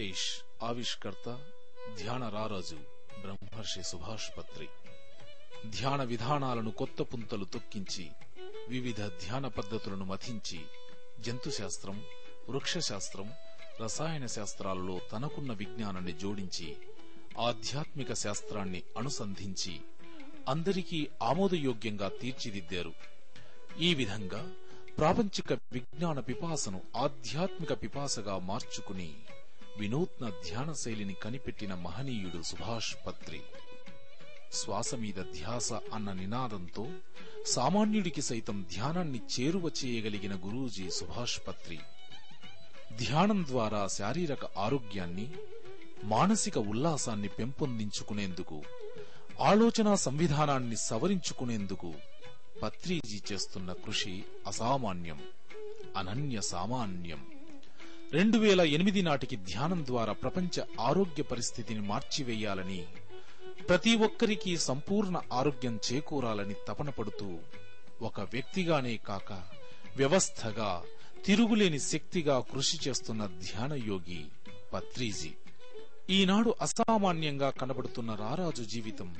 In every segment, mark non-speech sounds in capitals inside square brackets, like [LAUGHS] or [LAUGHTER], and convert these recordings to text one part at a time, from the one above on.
ధ్యానాంధ్రప్రదేశ్ ఆవిష్కర్త ధ్యాన రారాజు బ్రహ్మర్షి సుభాష్ పత్రి. ధ్యాన విధానాలను కొత్త పుంతలు తొక్కించి వివిధ ధ్యాన పద్ధతులను మథించి జంతుశాస్త్రం వృక్షశాస్త్రం రసాయన శాస్త్రాలలో తనకున్న విజ్ఞానాన్ని జోడించి ఆధ్యాత్మిక శాస్త్రాన్ని అనుసంధించి అందరికీ ఆమోదయోగ్యంగా తీర్చిదిద్దారు. ఈ విధంగా ప్రాపంచిక విజ్ఞాన పిపాసను ఆధ్యాత్మిక పిపాసగా మార్చుకుని వినూత్న ధ్యాన శైలిని కనిపెట్టిన మహనీయుడు సుభాష్ పత్రి. శ్వాస మీద ధ్యాస అన్న నినాదంతో సామాన్యుడికి సైతం ధ్యానాన్ని చేరువ చేయగలిగిన గురూజీ సుభాష్ పత్రి. ధ్యానం ద్వారా శారీరక ఆరోగ్యాన్ని మానసిక ఉల్లాసాన్ని పెంపొందించుకునేందుకు ఆలోచనా సంవిధానాన్ని సవరించుకునేందుకు పత్రిజీ చేస్తున్న కృషి అసామాన్యం అనన్య సామాన్యం. రెండు వేల ఎనిమిది నాటికి ధ్యానం ద్వారా ప్రపంచ ఆరోగ్య పరిస్థితిని మార్చివేయాలని ప్రతి ఒక్కరికి సంపూర్ణ ఆరోగ్యం చేకూరాలని తపన పడుతూ ఒక వ్యక్తిగానే కాక వ్యవస్థగా తిరుగులేని శక్తిగా కృషి చేస్తున్న ధ్యానయోగి పత్రీజీ. ఈనాడు అసామాన్యంగా కనబడుతున్న రారాజు జీవితం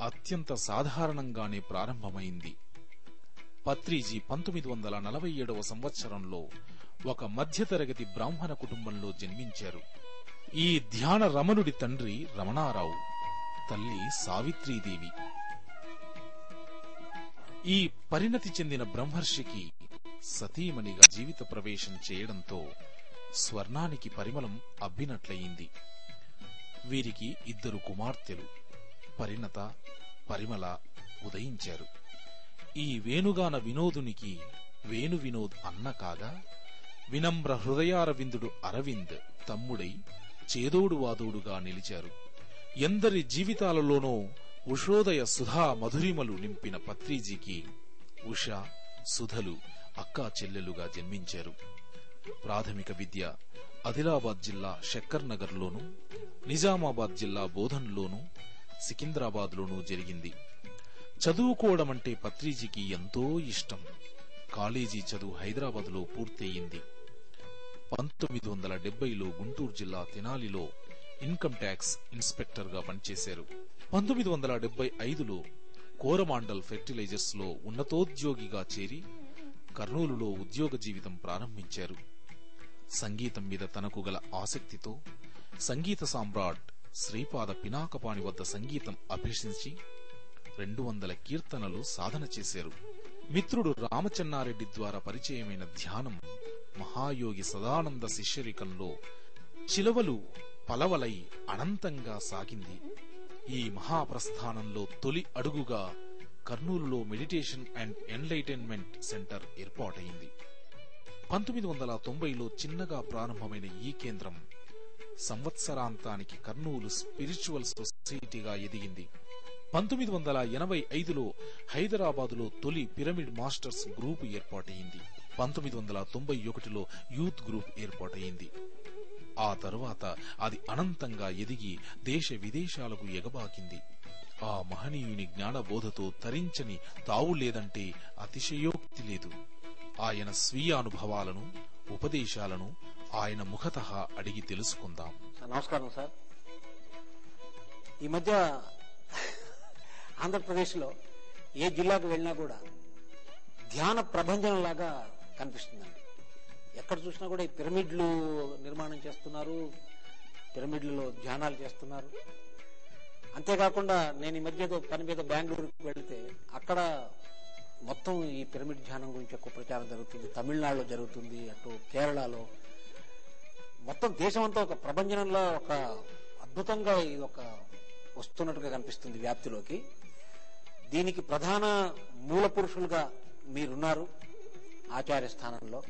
అత్యంత సాధారణంగానే ప్రారంభమైంది. పత్రీజీ పంతొమ్మిది వందల నలభై ఏడవ సంవత్సరంలో ఒక మధ్యతరగతి బ్రాహ్మణ కుటుంబంలో జన్మించారు. ఈ ధ్యాన రమణుడి తండ్రి రమణారావు తల్లి సావిత్రీదేవి. ఈ పరిణతి చెందిన బ్రహ్మర్షికి సతీమణిగా జీవిత ప్రవేశం చేయడంతో స్వర్ణానికి పరిమళం అబ్బినట్లయింది. వీరికి ఇద్దరు కుమార్తెలు పరిణత పరిమళ ఉదయించారు. ఈ వేణుగాన వినోదునికి వేణు వినోద్ అన్న కాగా వినమ్ర హృదయారవిందుడు అరవింద్ తమ్ముడై చేదోడు వాదోడుగా నిలిచారు. ఎందరి జీవితాలలోనో ఉషోదయ సుధా మధురిమలు నింపిన పత్రిజీకి ఉష సుధలు అక్కా చెల్లెలుగా జన్మించారు. ప్రాథమిక విద్య ఆదిలాబాద్ జిల్లా శక్కర్ నగర్లోను నిజామాబాద్ జిల్లా బోధన్లోను సికింద్రాబాద్లోనూ జరిగింది. చదువుకోవడం అంటే పత్రిజీకి ఎంతో ఇష్టం. కాలేజీ చదువు హైదరాబాద్లో పూర్తయింది. పంతొమ్మిది వందల డెబ్బైలో గుంటూరు జిల్లా తెనాలిలో ఇన్కమ్ ట్యాక్స్ ఇన్స్పెక్టర్గా పనిచేశారు. పంతొమ్మిది వందల డెబ్బై ఐదులో కోరమాండల్ ఫెర్టిలైజర్స్లో ఉన్నతోద్యోగిగా చేరి కర్నూలులో ఉద్యోగ జీవితం ప్రారంభించారు. సంగీతం మీద తనకు గల ఆసక్తితో సంగీత సామ్రాట్ శ్రీపాద పినాకపాణి వద్ద సంగీతం అభ్యసించి రెండు వందల కీర్తనలు సాధన చేశారు. మిత్రుడు రామచన్నారెడ్డి ద్వారా పరిచయమైన ధ్యానం మహాయోగి సదానంద శిష్యరికంలో చిలవలు పలవలై అనంతంగా సాగింది. ఈ మహాప్రస్థానంలో తొలి అడుగుగా కర్నూలులో మెడిటేషన్ అండ్ ఎన్లైటైన్మెంట్ సెంటర్ ఏర్పాటైంది పంతొమ్మిది వందల తొంభైలో చిన్నగా ప్రారంభమైన ఈ కేంద్రం సంవత్సరాంతానికి కర్నూలు స్పిరిచువల్ సొసైటీగా ఎదిగింది. పంతొమ్మిది వందల ఎనభై ఐదులో హైదరాబాదులో తొలి పిరమిడ్ మాస్టర్స్ గ్రూపు ఏర్పాటైంది పంతొమ్మిది వందల తొంభై ఒకటిలో యూత్ గ్రూప్ ఏర్పాటైంది ఆ తరువాత అది అనంతంగా ఎదిగి దేశ విదేశాలకు ఎగబాకింది. ఆ మహనీయుని జ్ఞానబోధతో తరించని తావు లేదంటే అతిశయోక్తి లేదు. ఆయన స్వీయ అనుభవాలను ఉపదేశాలను ఆయన ముఖత అడిగి తెలుసుకుందాం. నమస్కారం సార్. ఈ మధ్య ఆంధ్రప్రదేశ్లో ఏ జిల్లాకు వెళ్ళినా కూడా ధ్యాన ప్రభంజనం లాగా కనిపిస్తుందండి. ఎక్కడ చూసినా కూడా ఈ పిరమిడ్లు నిర్మాణం చేస్తున్నారు పిరమిడ్లలో ధ్యానాలు చేస్తున్నారు. అంతేకాకుండా నేను ఈ మధ్య పని మీద బెంగళూరుకి వెళితే అక్కడ మొత్తం ఈ పిరమిడ్ ధ్యానం గురించి ఎక్కువ ప్రచారం జరుగుతుంది. తమిళనాడులో జరుగుతుంది అటు కేరళలో. మొత్తం దేశం అంతా ఒక ప్రపంచంలో ఒక అద్భుతంగా ఇది ఒక వస్తున్నట్టుగా కనిపిస్తుంది వ్యాప్తిలోకి. దీనికి ప్రధాన మూల పురుషులుగా మీరున్నారు. ఆచార్య స్థానంలో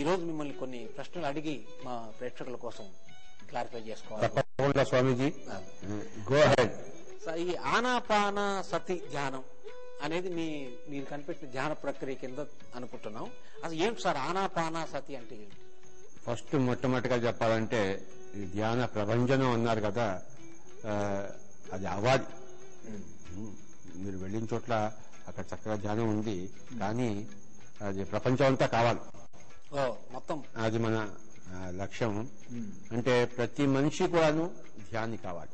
ఈరోజు మిమ్మల్ని కొన్ని ప్రశ్నలు అడిగి మా ప్రేక్షకుల కోసం క్లారిఫై చేసుకోవాలి. స్వామీజీ. ఈ ఆనాపాన సతి ధ్యానం అనేది మీ మీరు కనిపెట్టిన ధ్యాన ప్రక్రియ కింద అనుకుంటున్నాం. అసలు ఏంటి సార్ ఆనాపాన సతి అంటే ఏంటి? ఫస్ట్ మొట్టమొదటిగా చెప్పాలంటే ఈ ధ్యాన ప్రభంజనం అన్నారు కదా అది అవాది. ఉమ్, మీరు వెళ్ళిన చోట్ల అక్కడ చక్కగా ధ్యానం ఉంది. కానీ అది ప్రపంచం అంతా కావాలి. ఓ మొత్తం. అది మన లక్ష్యం. అంటే ప్రతి మనిషి కూడాను ధ్యాని కావాలి.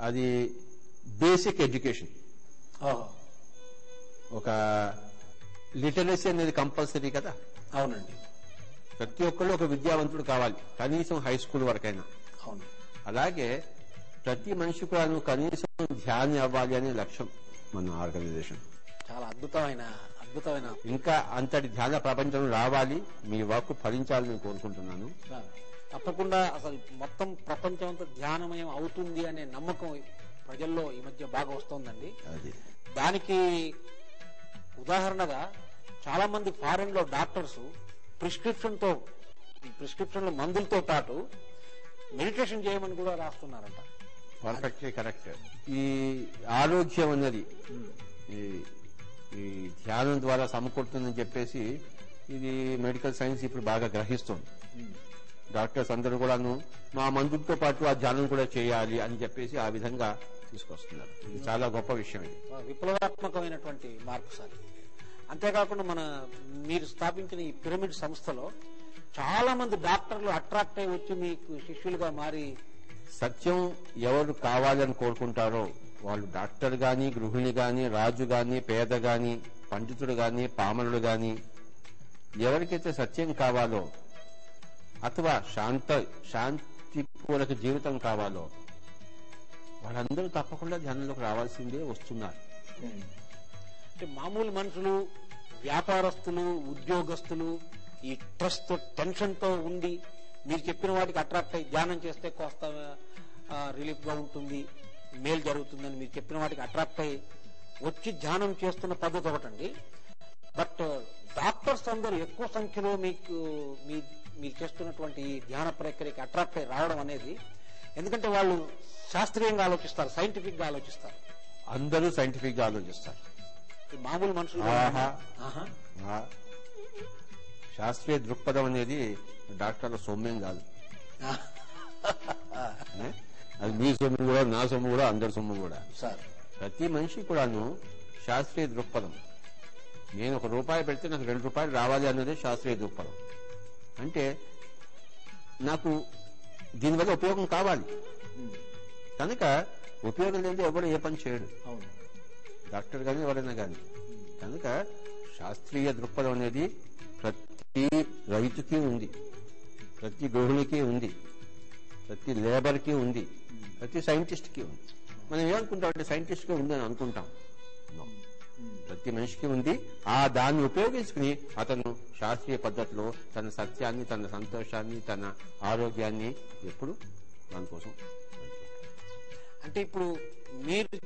అది బేసిక్ ఎడ్యుకేషన్. ఒక లిటరసీ అనేది కంపల్సరీ కదా? అవునండి. ప్రతి ఒక్కళ్ళు ఒక విద్యావంతుడు కావాలి కనీసం హై స్కూల్ వరకైనా. అవును. అలాగే ప్రతి మనిషి కూడాను కనీసం ధ్యాని అవ్వాలి అనే లక్ష్యం మన ఆర్గనైజేషన్. చాలా అద్భుతమైన అద్భుతమైన. ఇంకా అంతటి ధ్యాన ప్రపంచం రావాలి మీ వర్క్ ఫలించాలని కోరుకుంటున్నాను. తప్పకుండా అసలు మొత్తం ప్రపంచం అంతా ధ్యానమయం అవుతుంది అనే నమ్మకం ప్రజల్లో ఈ మధ్య బాగా వస్తోందండి. దానికి ఉదాహరణగా చాలా మంది ఫారెన్లో డాక్టర్స్ ప్రిస్క్రిప్షన్తో ప్రిస్క్రిప్షన్ మందులతో పాటు మెడిటేషన్ చేయమని కూడా రాస్తున్నారంట. పర్ఫెక్ట్లీ కరెక్ట్ ఈ ఆరోగ్యం అన్నది ఈ ధ్యానం ద్వారా సమకూరుతుందని చెప్పేసి ఇది మెడికల్ సైన్స్ ఇప్పుడు బాగా గ్రహిస్తుంది. డాక్టర్స్ అందరూ కూడాను మా మందులతో పాటు ఆ ధ్యానం కూడా చేయాలి అని చెప్పేసి ఆ విధంగా తీసుకొస్తున్నారు. ఇది చాలా గొప్ప విషయం ఇది. విప్లవాత్మకమైనటువంటి మార్పు సార్ అంతేకాకుండా మన మీరు స్థాపించిన ఈ పిరమిడ్ సంస్థలో చాలా మంది డాక్టర్లు అట్రాక్ట్ అయి వచ్చి మీకు శిష్యులుగా మారి సత్యం ఎవరు కావాలని కోరుకుంటారో వాళ్ళు డాక్టర్ గాని గృహిణి గాని రాజు గాని పేద గాని పండితుడు గాని పామరుడు గాని ఎవరికైతే సత్యం కావాలో అథవా శాంత శాంతిపూర్వక జీవితం కావాలో వాళ్ళందరూ తప్పకుండా ధ్యానంలోకి రావాల్సిందే వస్తున్నారు. అంటే మామూలు మనుషులు వ్యాపారస్తులు ఉద్యోగస్తులు ఈ ట్రస్ట్ టెన్షన్తో టెన్షన్తో ఉండి మీరు చెప్పిన వాటికి అట్రాక్ట్ అయ్యి ధ్యానం చేస్తే కోస్త రిలీఫ్గా ఉంటుంది. మేలు జరుగుతుందని మీరు చెప్పిన వాటికి అట్రాక్ట్ అయ్యి వచ్చి ధ్యానం చేస్తున్న పద్ధతి ఒకటండి. బట్ డాక్టర్స్ అందరూ ఎక్కువ సంఖ్యలో మీకు మీ మీరు చేస్తున్నటువంటి ఈ ధ్యాన ప్రక్రియకి అట్రాక్ట్ అయ్యి రావడం అనేది ఎందుకంటే వాళ్ళు శాస్త్రీయంగా ఆలోచిస్తారు సైంటిఫిక్గా ఆలోచిస్తారు. అందరూ సైంటిఫిక్గా ఆలోచిస్తారు మామూలు మనుషులు శాస్త్రీయ దృక్పథం అనేది డాక్టర్ల సొమ్మేం కాదు? అది మీ సొమ్ము కూడా నా సొమ్ము కూడా అందరి సొమ్ము కూడా. సార్. ప్రతి మనిషి కూడాను శాస్త్రీయ దృక్పథం. నేను ఒక రూపాయి పెడితే నాకు రెండు రూపాయలు రావాలి అన్నదే శాస్త్రీయ దృక్పథం. అంటే నాకు దీనివల్ల ఉపయోగం కావాలి. కనుక ఉపయోగం లేనిదే ఎవరు ఏ పని చేయడు. అవును. డాక్టర్ కానీ ఎవరైనా కానీ కనుక శాస్త్రీయ దృక్పథం అనేది ప్రతి రైతుకి ఉంది. ప్రతి గృహిణికి ఉంది. ప్రతి లేబర్కి ఉంది. ప్రతి సైంటిస్ట్కి ఉంది. మనం ఏమనుకుంటాం అంటే సైంటిస్ట్కి ఉంది అని అనుకుంటాం ప్రతి మనిషికి ఉంది. ఆ దాన్ని ఉపయోగించుకుని అతను శాస్త్రీయ పద్ధతిలో తన సత్యాన్ని తన సంతోషాన్ని తన ఆరోగ్యాన్ని ఎప్పుడు దానికోసం అంటే ఇప్పుడు మీరు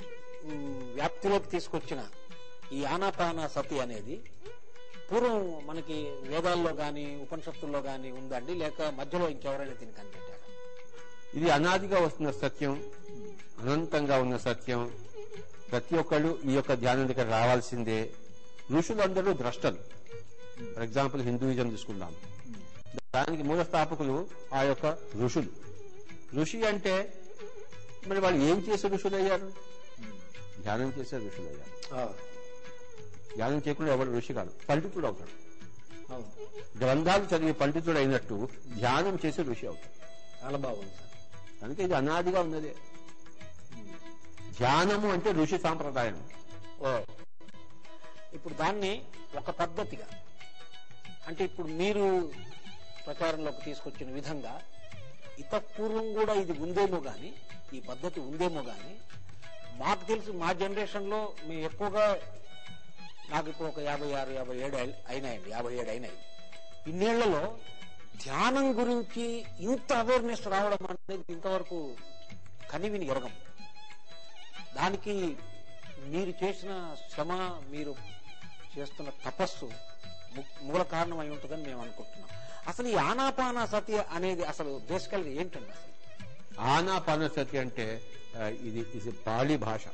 వ్యాప్తిలోకి తీసుకొచ్చిన ఈ ఆనాపాన సతి అనేది పూర్వం మనకి వేదాల్లో గాని ఉపనిషత్తుల్లో గాని ఉందండి లేక మధ్యలో ఇంకెవరైనా దీనికి కనిపెట్టారా? ఇది అనాదిగా వస్తున్న సత్యం అనంతంగా ఉన్న సత్యం. ప్రతి ఒక్కళ్ళు ఈ యొక్క ధ్యానం దగ్గర రావాల్సిందే. ఋషులందరూ ద్రష్టలు. ఫర్ ఎగ్జాంపుల్ హిందూయిజం తీసుకుందాం. దానికి మూల స్థాపకులు ఆ యొక్క ఋషులు. ఋషి అంటే మరి వాళ్ళు ఏం చేసే ఋషులు అయ్యారు ధ్యానం చేసే ఋషులు అయ్యారు ధ్యానం చేయకుండా ఎవరు ఋషి కాదు పండితుడు అవుతాడు. గ్రంథాలు చదివి పండితుడు అయినట్టు ధ్యానం చేసే ఋషి అవుతాడు. చాలా బాగుంది అందుకే కనుక ఇది అనాదిగా ఉన్నది. ధ్యానము అంటే ఋషి సాంప్రదాయం. ఓ. ఇప్పుడు దాన్ని ఒక పద్ధతిగా అంటే ఇప్పుడు మీరు ప్రచారంలోకి తీసుకొచ్చిన విధంగా ఇతపూర్వం కూడా ఇది ఉందేమో గాని ఈ పద్ధతి ఉందేమో గాని మాకు తెలిసి మా జనరేషన్లో మేము ఎక్కువగా నాకు ఇప్పుడు ఒక యాభై ఆరు యాభై ఏడు అయినాయండి యాభై ఏడు అయినాయి. ఇన్నేళ్ళలో ధ్యానం గురించి ఇంత అవేర్నెస్ రావడం అనేది ఇంతవరకు కనివిని ఎరగం దానికి మీరు చేసిన శ్రమ మీరు చేస్తున్న తపస్సు మూల కారణం అయి ఉంటుందని మేము అనుకుంటున్నాం. అసలు ఈ ఆనాపాన సతి అనేది అసలు బేసికల్గా ఏంటండి అసలు? ఆనాపానసతి అంటే ఆ, ఇది ఇది పాళీ భాష.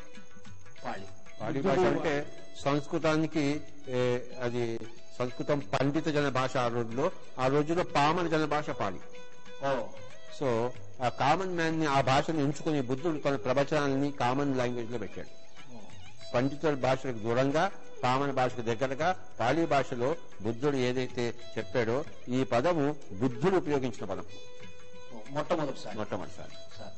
పాళి. పాళీ భాష అంటే సంస్కృతానికి అది సంస్కృతం పండిత జన భాష ఆ రోజుల్లో ఆ రోజుల్లో పామన జన భాష ఓ. సో ఆ కామన్ మ్యాన్ని ఆ భాషను ఎంచుకుని బుద్ధుడు తన ప్రవచనాలని కామన్ లాంగ్వేజ్లో పెట్టాడు. పండితుల భాషలకు దూరంగా పామన భాషకు దగ్గరగా పాళీ భాషలో బుద్ధుడు ఏదైతే చెప్పాడో ఈ పదము బుద్ధుడు ఉపయోగించిన పదం. మొట్టమొదటిసారి. మొట్టమొదటిసారి. సార్.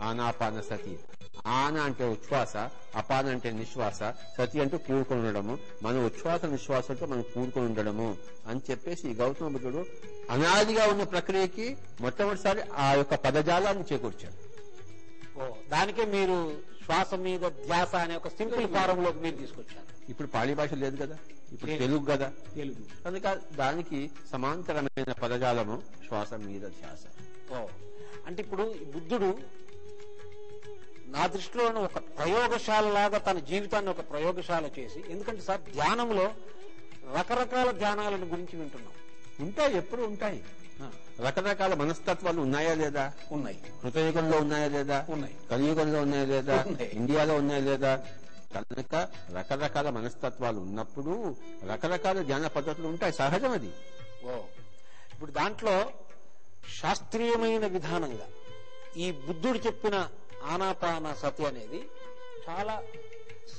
ఆనాపాన సతి ఆన అంటే ఉచ్ఛ్వాస అపాన అంటే నిశ్వాస సతి అంటే కూడుకొని ఉండడము. మన ఉచ్ఛ్వాస నిశ్వాసంతో మనం కూడుకొని ఉండడము అని చెప్పేసి గౌతమ బుద్ధుడు అనాదిగా ఉన్న ప్రక్రియకి మొట్టమొదటిసారి ఆ యొక్క పదజాలాన్ని చేకూర్చాడు. దానికే మీరు శ్వాస మీద ధ్యాస అనే ఒక సింపుల్ ఫారం లోకి మీరు తీసుకొచ్చారు. ఇప్పుడు పాళీ భాష లేదు కదా? ఇప్పుడు. తెలుగు కదా? తెలుగు. కనుక దానికి సమాంతరమైన పదజాలము శ్వాస మీద ధ్యాస. అంటే ఇప్పుడు బుద్ధుడు నా దృష్టిలోనే ఒక ప్రయోగశాల లాగా తన జీవితాన్ని ఒక ప్రయోగశాల చేసి ఎందుకంటే సార్ ధ్యానంలో రకరకాల ధ్యానాలను గురించి వింటున్నాం. ఉంటాయి ఎప్పుడు ఉంటాయి. రకరకాల మనస్తత్వాలు ఉన్నాయా లేదా? ఉన్నాయి. కృతయుగంలో ఉన్నాయా లేదా? ఉన్నాయి. కలియుగంలో ఉన్నాయా లేదా. ఇండియాలో ఉన్నాయా లేదా? కనుక రకరకాల మనస్తత్వాలు ఉన్నప్పుడు రకరకాల ధ్యాన పద్ధతులు ఉంటాయి సహజం అది. ఓ. ఇప్పుడు దాంట్లో శాస్త్రీయమైన విధానంగా ఈ బుద్ధుడు చెప్పిన ఆనాపాన సతి అనేది చాలా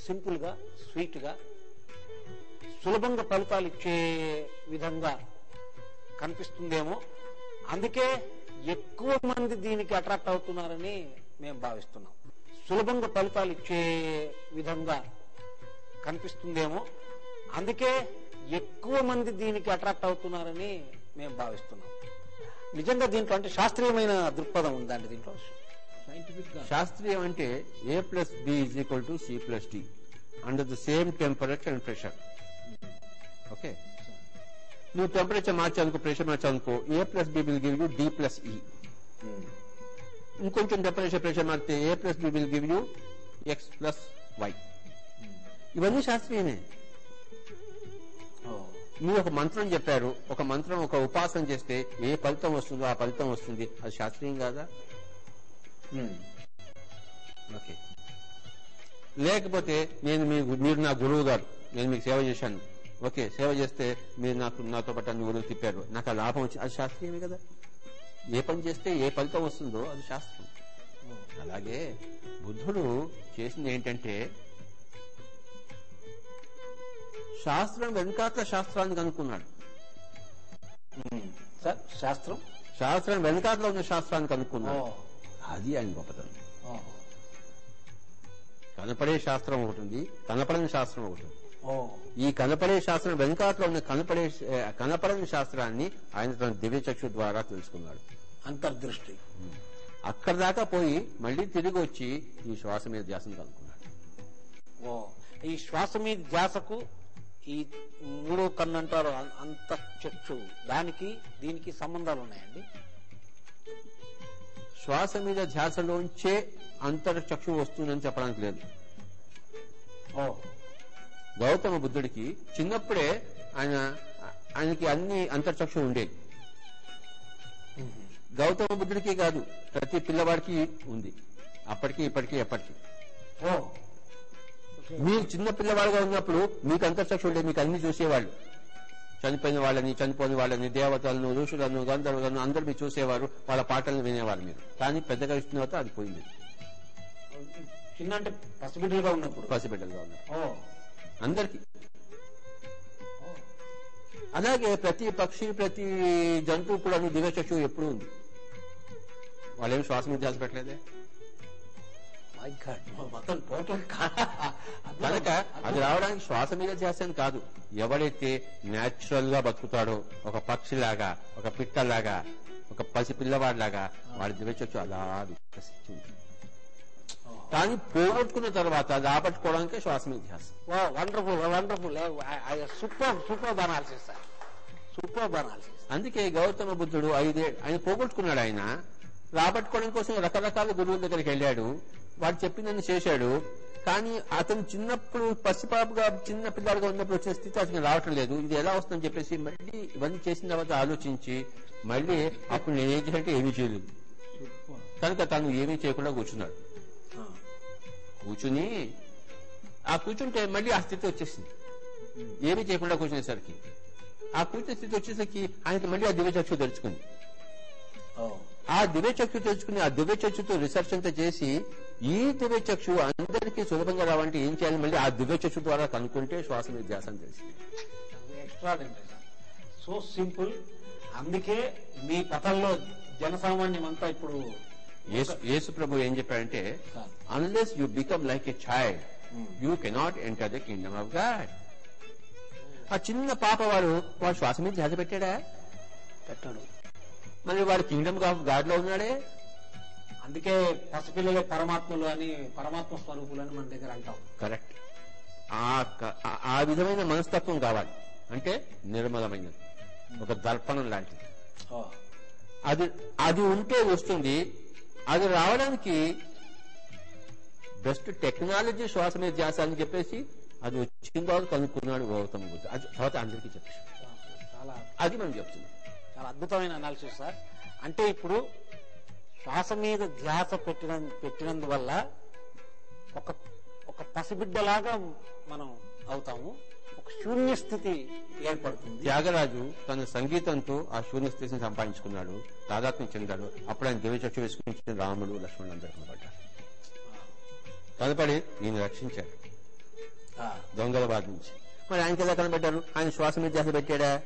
సింపుల్గా స్వీట్గా సులభంగా ఫలితాలు ఇచ్చే విధంగా కనిపిస్తుందేమో. అందుకే ఎక్కువ మంది దీనికి అట్రాక్ట్ అవుతున్నారని మేము భావిస్తున్నాం. సులభంగా ఫలితాలు ఇచ్చే విధంగా కనిపిస్తుందేమో. అందుకే ఎక్కువ మంది దీనికి అట్రాక్ట్ అవుతున్నారని మేము భావిస్తున్నాం. నిజంగా దీంట్లో అంటే శాస్త్రీయమైన దృక్పథం ఉందండి దీంట్లో. శాస్త్రీయం అంటే A plus B is equal to C plus D under the same temperature and pressure okay నువ్వు టెంపరేచర్ మార్చానుకో pressure మార్చానుకో A plus B will give you D plus E ఇంకొంచెం టెంపరేచర్ ప్రెషర్ మారితే A plus B will give you X plus Y ఇవన్నీ శాస్త్రీయమే. మీరు ఒక మంత్రం చెప్పారు. ఒక మంత్రం ఒక ఉపాసన చేస్తే ఏ ఫలితం వస్తుందో ఆ ఫలితం వస్తుంది. అది శాస్త్రీయం కాదా? ఓకే లేకపోతే నేను మీ మీరు నా గురువు గారు. నేను మీకు సేవ చేశాను. ఓకే సేవ చేస్తే మీరు నాకు నాతో పాటు అన్ని ఊరుకు తిప్పారు. నాకు ఆ లాభం వచ్చి అది శాస్త్రీయమే కదా. ఏ పని చేస్తే ఏ ఫలితం వస్తుందో అది శాస్త్రం. అలాగే బుద్ధుడు చేసింది ఏంటంటే శాస్త్రం వెనకాతల శాస్త్రాన్ని కనుక్కున్నాడు సార్ శాస్త్రం? శాస్త్రం వెనకాతలో ఉన్న శాస్త్రాన్ని కనుక్కున్నాడు అది ఆయన గొప్పతనం. కనపడే శాస్త్రం ఒకటి ఉంది కనపడని శాస్త్రం ఒకటి ఉంది. ఓ, ఈ కనపడే శాస్త్రం వెనకాతలో ఉన్న కనపడే కనపడని శాస్త్రాన్ని ఆయన తన దివ్య చక్షు ద్వారా తెలుసుకున్నాడు. అంతర్దృష్టి. అక్కడ దాకా పోయి మళ్ళీ తిరిగి వచ్చి ఈ శ్వాస మీద ధ్యాసం కనుక్కున్నాడు. ఓ. ఈ శ్వాస మీద ధ్యాసకు ఈ మూడో కన్ను అంటారు అం- అంతఃచక్షు దానికి దీనికి సంబంధాలు ఉన్నాయండి? శ్వాస మీద ధ్యాసలోంచే అంతర్చక్షు వస్తుందని చెప్పడానికి లేదు. ఓ. గౌతమ బుద్ధుడికి చిన్నప్పుడే ఆయన ఆయనకి అన్ని అంతర్చక్షు ఉండేవి. గౌతమ బుద్ధుడికి కాదు ప్రతి పిల్లవాడికి ఉంది. అప్పటికి ఇప్పటికీ ఎప్పటికీ. ఓ. మీరు చిన్న పిల్లవాడుగా ఉన్నప్పుడు మీకు అంతర్చక్షు ఉండే మీకు అన్ని చూసేవాళ్ళు. చనిపోయిన వాళ్ళని చనిపోయిన వాళ్ళని దేవతలను ఋషులను గంధర్వులను అందరూ మీరు చూసేవారు వాళ్ళ పాటలను వినేవారు మీరు. కానీ పెద్దగా ఇచ్చిన తర్వాత అది పోయింది. చిన్న అంటే పసిబిడ్డలుగా ఉన్నప్పుడు? పసిబిడ్డలుగా ఉన్నారు అందరికీ. అలాగే ప్రతి పక్షి ప్రతి జంతువు కూడా దివ్యచక్షు ఎప్పుడు ఉంది. వాళ్ళేం శ్వాస మీద పెట్టలేదే? మొత్తం టోటల్ కనుక అది రావడానికి శ్వాస మీద ధ్యాస కాదు. ఎవడైతే న్యాచురల్గా బతుకుతాడో ఒక పక్షిలాగా ఒక పిట్టలాగా ఒక పసి పిల్లవాడిలాగా వాడి దివ్యచక్షు అలా ఉంటుంది కానీ పోగొట్టుకున్న తర్వాత దాపట్టుకోవడానికే శ్వాస మీద wonderful wonderful. Super super analysis sir. Super analysis అందుకే గౌతమ బుద్ధుడు ఐదే ఆయన పోగొట్టుకున్నాడు ఆయన. రాబట్టుకోవడం కోసం రకరకాల గురువుల దగ్గరికి వెళ్ళాడు. వాడు చెప్పిందని చేశాడు. కానీ అతను చిన్నప్పుడు పసిపాపుగా చిన్న పిల్లాడుగా ఉన్నప్పుడు వచ్చిన స్థితి అతను రావటం లేదు. ఇది ఎలా వస్తుందని చెప్పేసి మళ్ళీ ఇవన్నీ చేసిన తర్వాత ఆలోచించి మళ్ళీ అప్పుడు నేనేం చేయాలంటే ఏమీ చేయలేదు. కనుక తను ఏమీ చేయకుండా కూర్చున్నాడు. కూర్చుని ఆ కూర్చుంటే మళ్ళీ ఆ స్థితి వచ్చేసింది. ఏమీ చేయకుండా కూర్చునేసరికి. ఆ కూర్చున్న స్థితి వచ్చేసరికి ఆయనకి మళ్ళీ ఆ దివ్యచక్షు తెరుచుకుంది. ఆ దివ్యచక్షు తెరుచుకుని ఆ దివ్యచక్షుతో రీసెర్చ్ అంతా చేసి ఈ దివ్య చక్షు అందరికీ సులభంగా రావాలంటే ఏం చేయాలి? మళ్ళీ ఆ దివ్య చక్షు ద్వారా కనుక్కుంటే శ్వాస మీద ధ్యాస అని తెలిసింది సో సింపుల్ అందుకే మీ కథల్లో జనసామాన్యం అంతా ఇప్పుడు యేసు ప్రభు ఏం చెప్పాడంటే sir. Unless you become like a child. You cannot enter the kingdom of God ఆ చిన్న పాప వాడు వాడు శ్వాస మీద ధ్యాస పెట్టాడా? పెట్టాడు. మరి వాడు కింగ్డమ్ ఆఫ్ గాడ్లో ఉన్నాడే? అందుకే పసిపిల్లలే పరమాత్మలు అని పరమాత్మ స్వరూపులు అని మన దగ్గర అంటాం. కరెక్ట్. ఆ విధమైన మనస్తత్వం కావాలి. అంటే నిర్మలమైనది. ఒక దర్పణం లాంటిది. అది అది ఉంటే వస్తుంది. అది రావడానికి బెస్ట్ టెక్నాలజీ శ్వాస మీద ధ్యాస అని చెప్పేసి అది వచ్చిన తర్వాత కనుక్కున్నాడు గౌతమ బుద్ధ. అది తర్వాత అందరికీ చెప్పేసి చాలా అది మనం చెప్తున్నాం. చాలా అద్భుతమైన అనాలిసిస్ సార్ అంటే ఇప్పుడు శ్వాస మీద ధ్యాస పెట్టిన పెట్టినందువల్ల ఒక ఒక పసిబిడ్డలాగా మనం అవుతాము. ఒక శూన్య స్థితి ఏర్పడుతుంది. త్యాగరాజు తన సంగీతంతో ఆ శూన్య స్థితిని సంపాదించుకున్నాడు. తాదాత్మ్యం చెందాడు. అప్పుడు ఆయన దివ్యచక్షు వేసుకుని రాముడు లక్ష్మణుడు అందరూ కనబడ్డారు. కనపడి ఈయన రక్షించాడు. ఆ, దొంగల బాధ నుంచి. మరి ఆయనకి ఎలా కనబడ్డారు? ఆయన శ్వాస మీద ధ్యాస పెట్టాడా?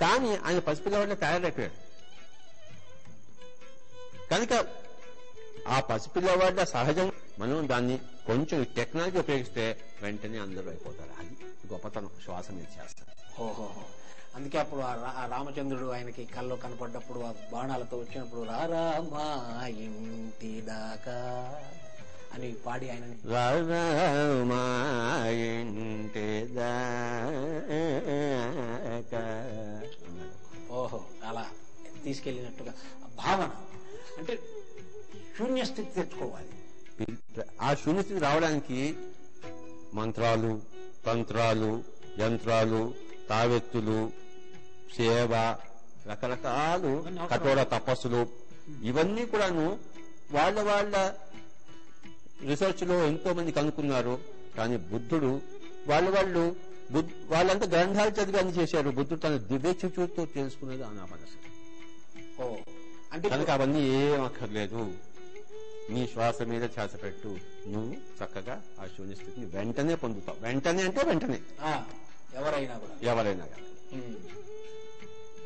కానీ ఆయన పసిపిల్లవాడిని తయారైపోయాడు కనుక ఆ పసిపిల్లవాడ సహజం మనం దాన్ని కొంచెం టెక్నాలజీ ఉపయోగిస్తే వెంటనే అందరూ అయిపోతారు. అది గొప్పతనం. శ్వాస మీద చేస్తారు అందుకే అప్పుడు ఆ రామచంద్రుడు ఆయనకి కల్లో కనపడ్డప్పుడు ఆ బాణాలతో వచ్చినప్పుడు రారా మా ఇంటి దాకా అని పాడి ఇంటి దాకా. అన్నాడు. ఓహో. అలా తీసుకెళ్ళినట్టుగా ఆ భావన. అంటే శూన్య స్థితి తెచ్చుకోవాలి ఆ శూన్యస్థితి రావడానికి మంత్రాలు తంత్రాలు యంత్రాలు తావెత్తులు సేవ రకరకాలు కఠోర తపస్సులు ఇవన్నీ కూడాను వాళ్ళ వాళ్ళ రీసెర్చ్లో ఎంతో మంది కనుక్కున్నారు. కానీ బుద్ధుడు వాళ్ళు వాళ్ళు వాళ్ళంతా గ్రంథాలు చదివి అన్ని చేశారు బుద్ధుడు తన దివ్య చూచుతో తెలుసుకున్నది ఆనాపనసి ఓ. అంటే కనుక అవన్నీ ఏం అక్కర్లేదు. నీ శ్వాస మీద శ్వాస పెట్టు. నువ్వు చక్కగా ఆ శూన్య స్థితిని వెంటనే పొందుతావు. వెంటనే అంటే వెంటనే. ఆ, ఎవరైనా కూడా. ఎవరైనా.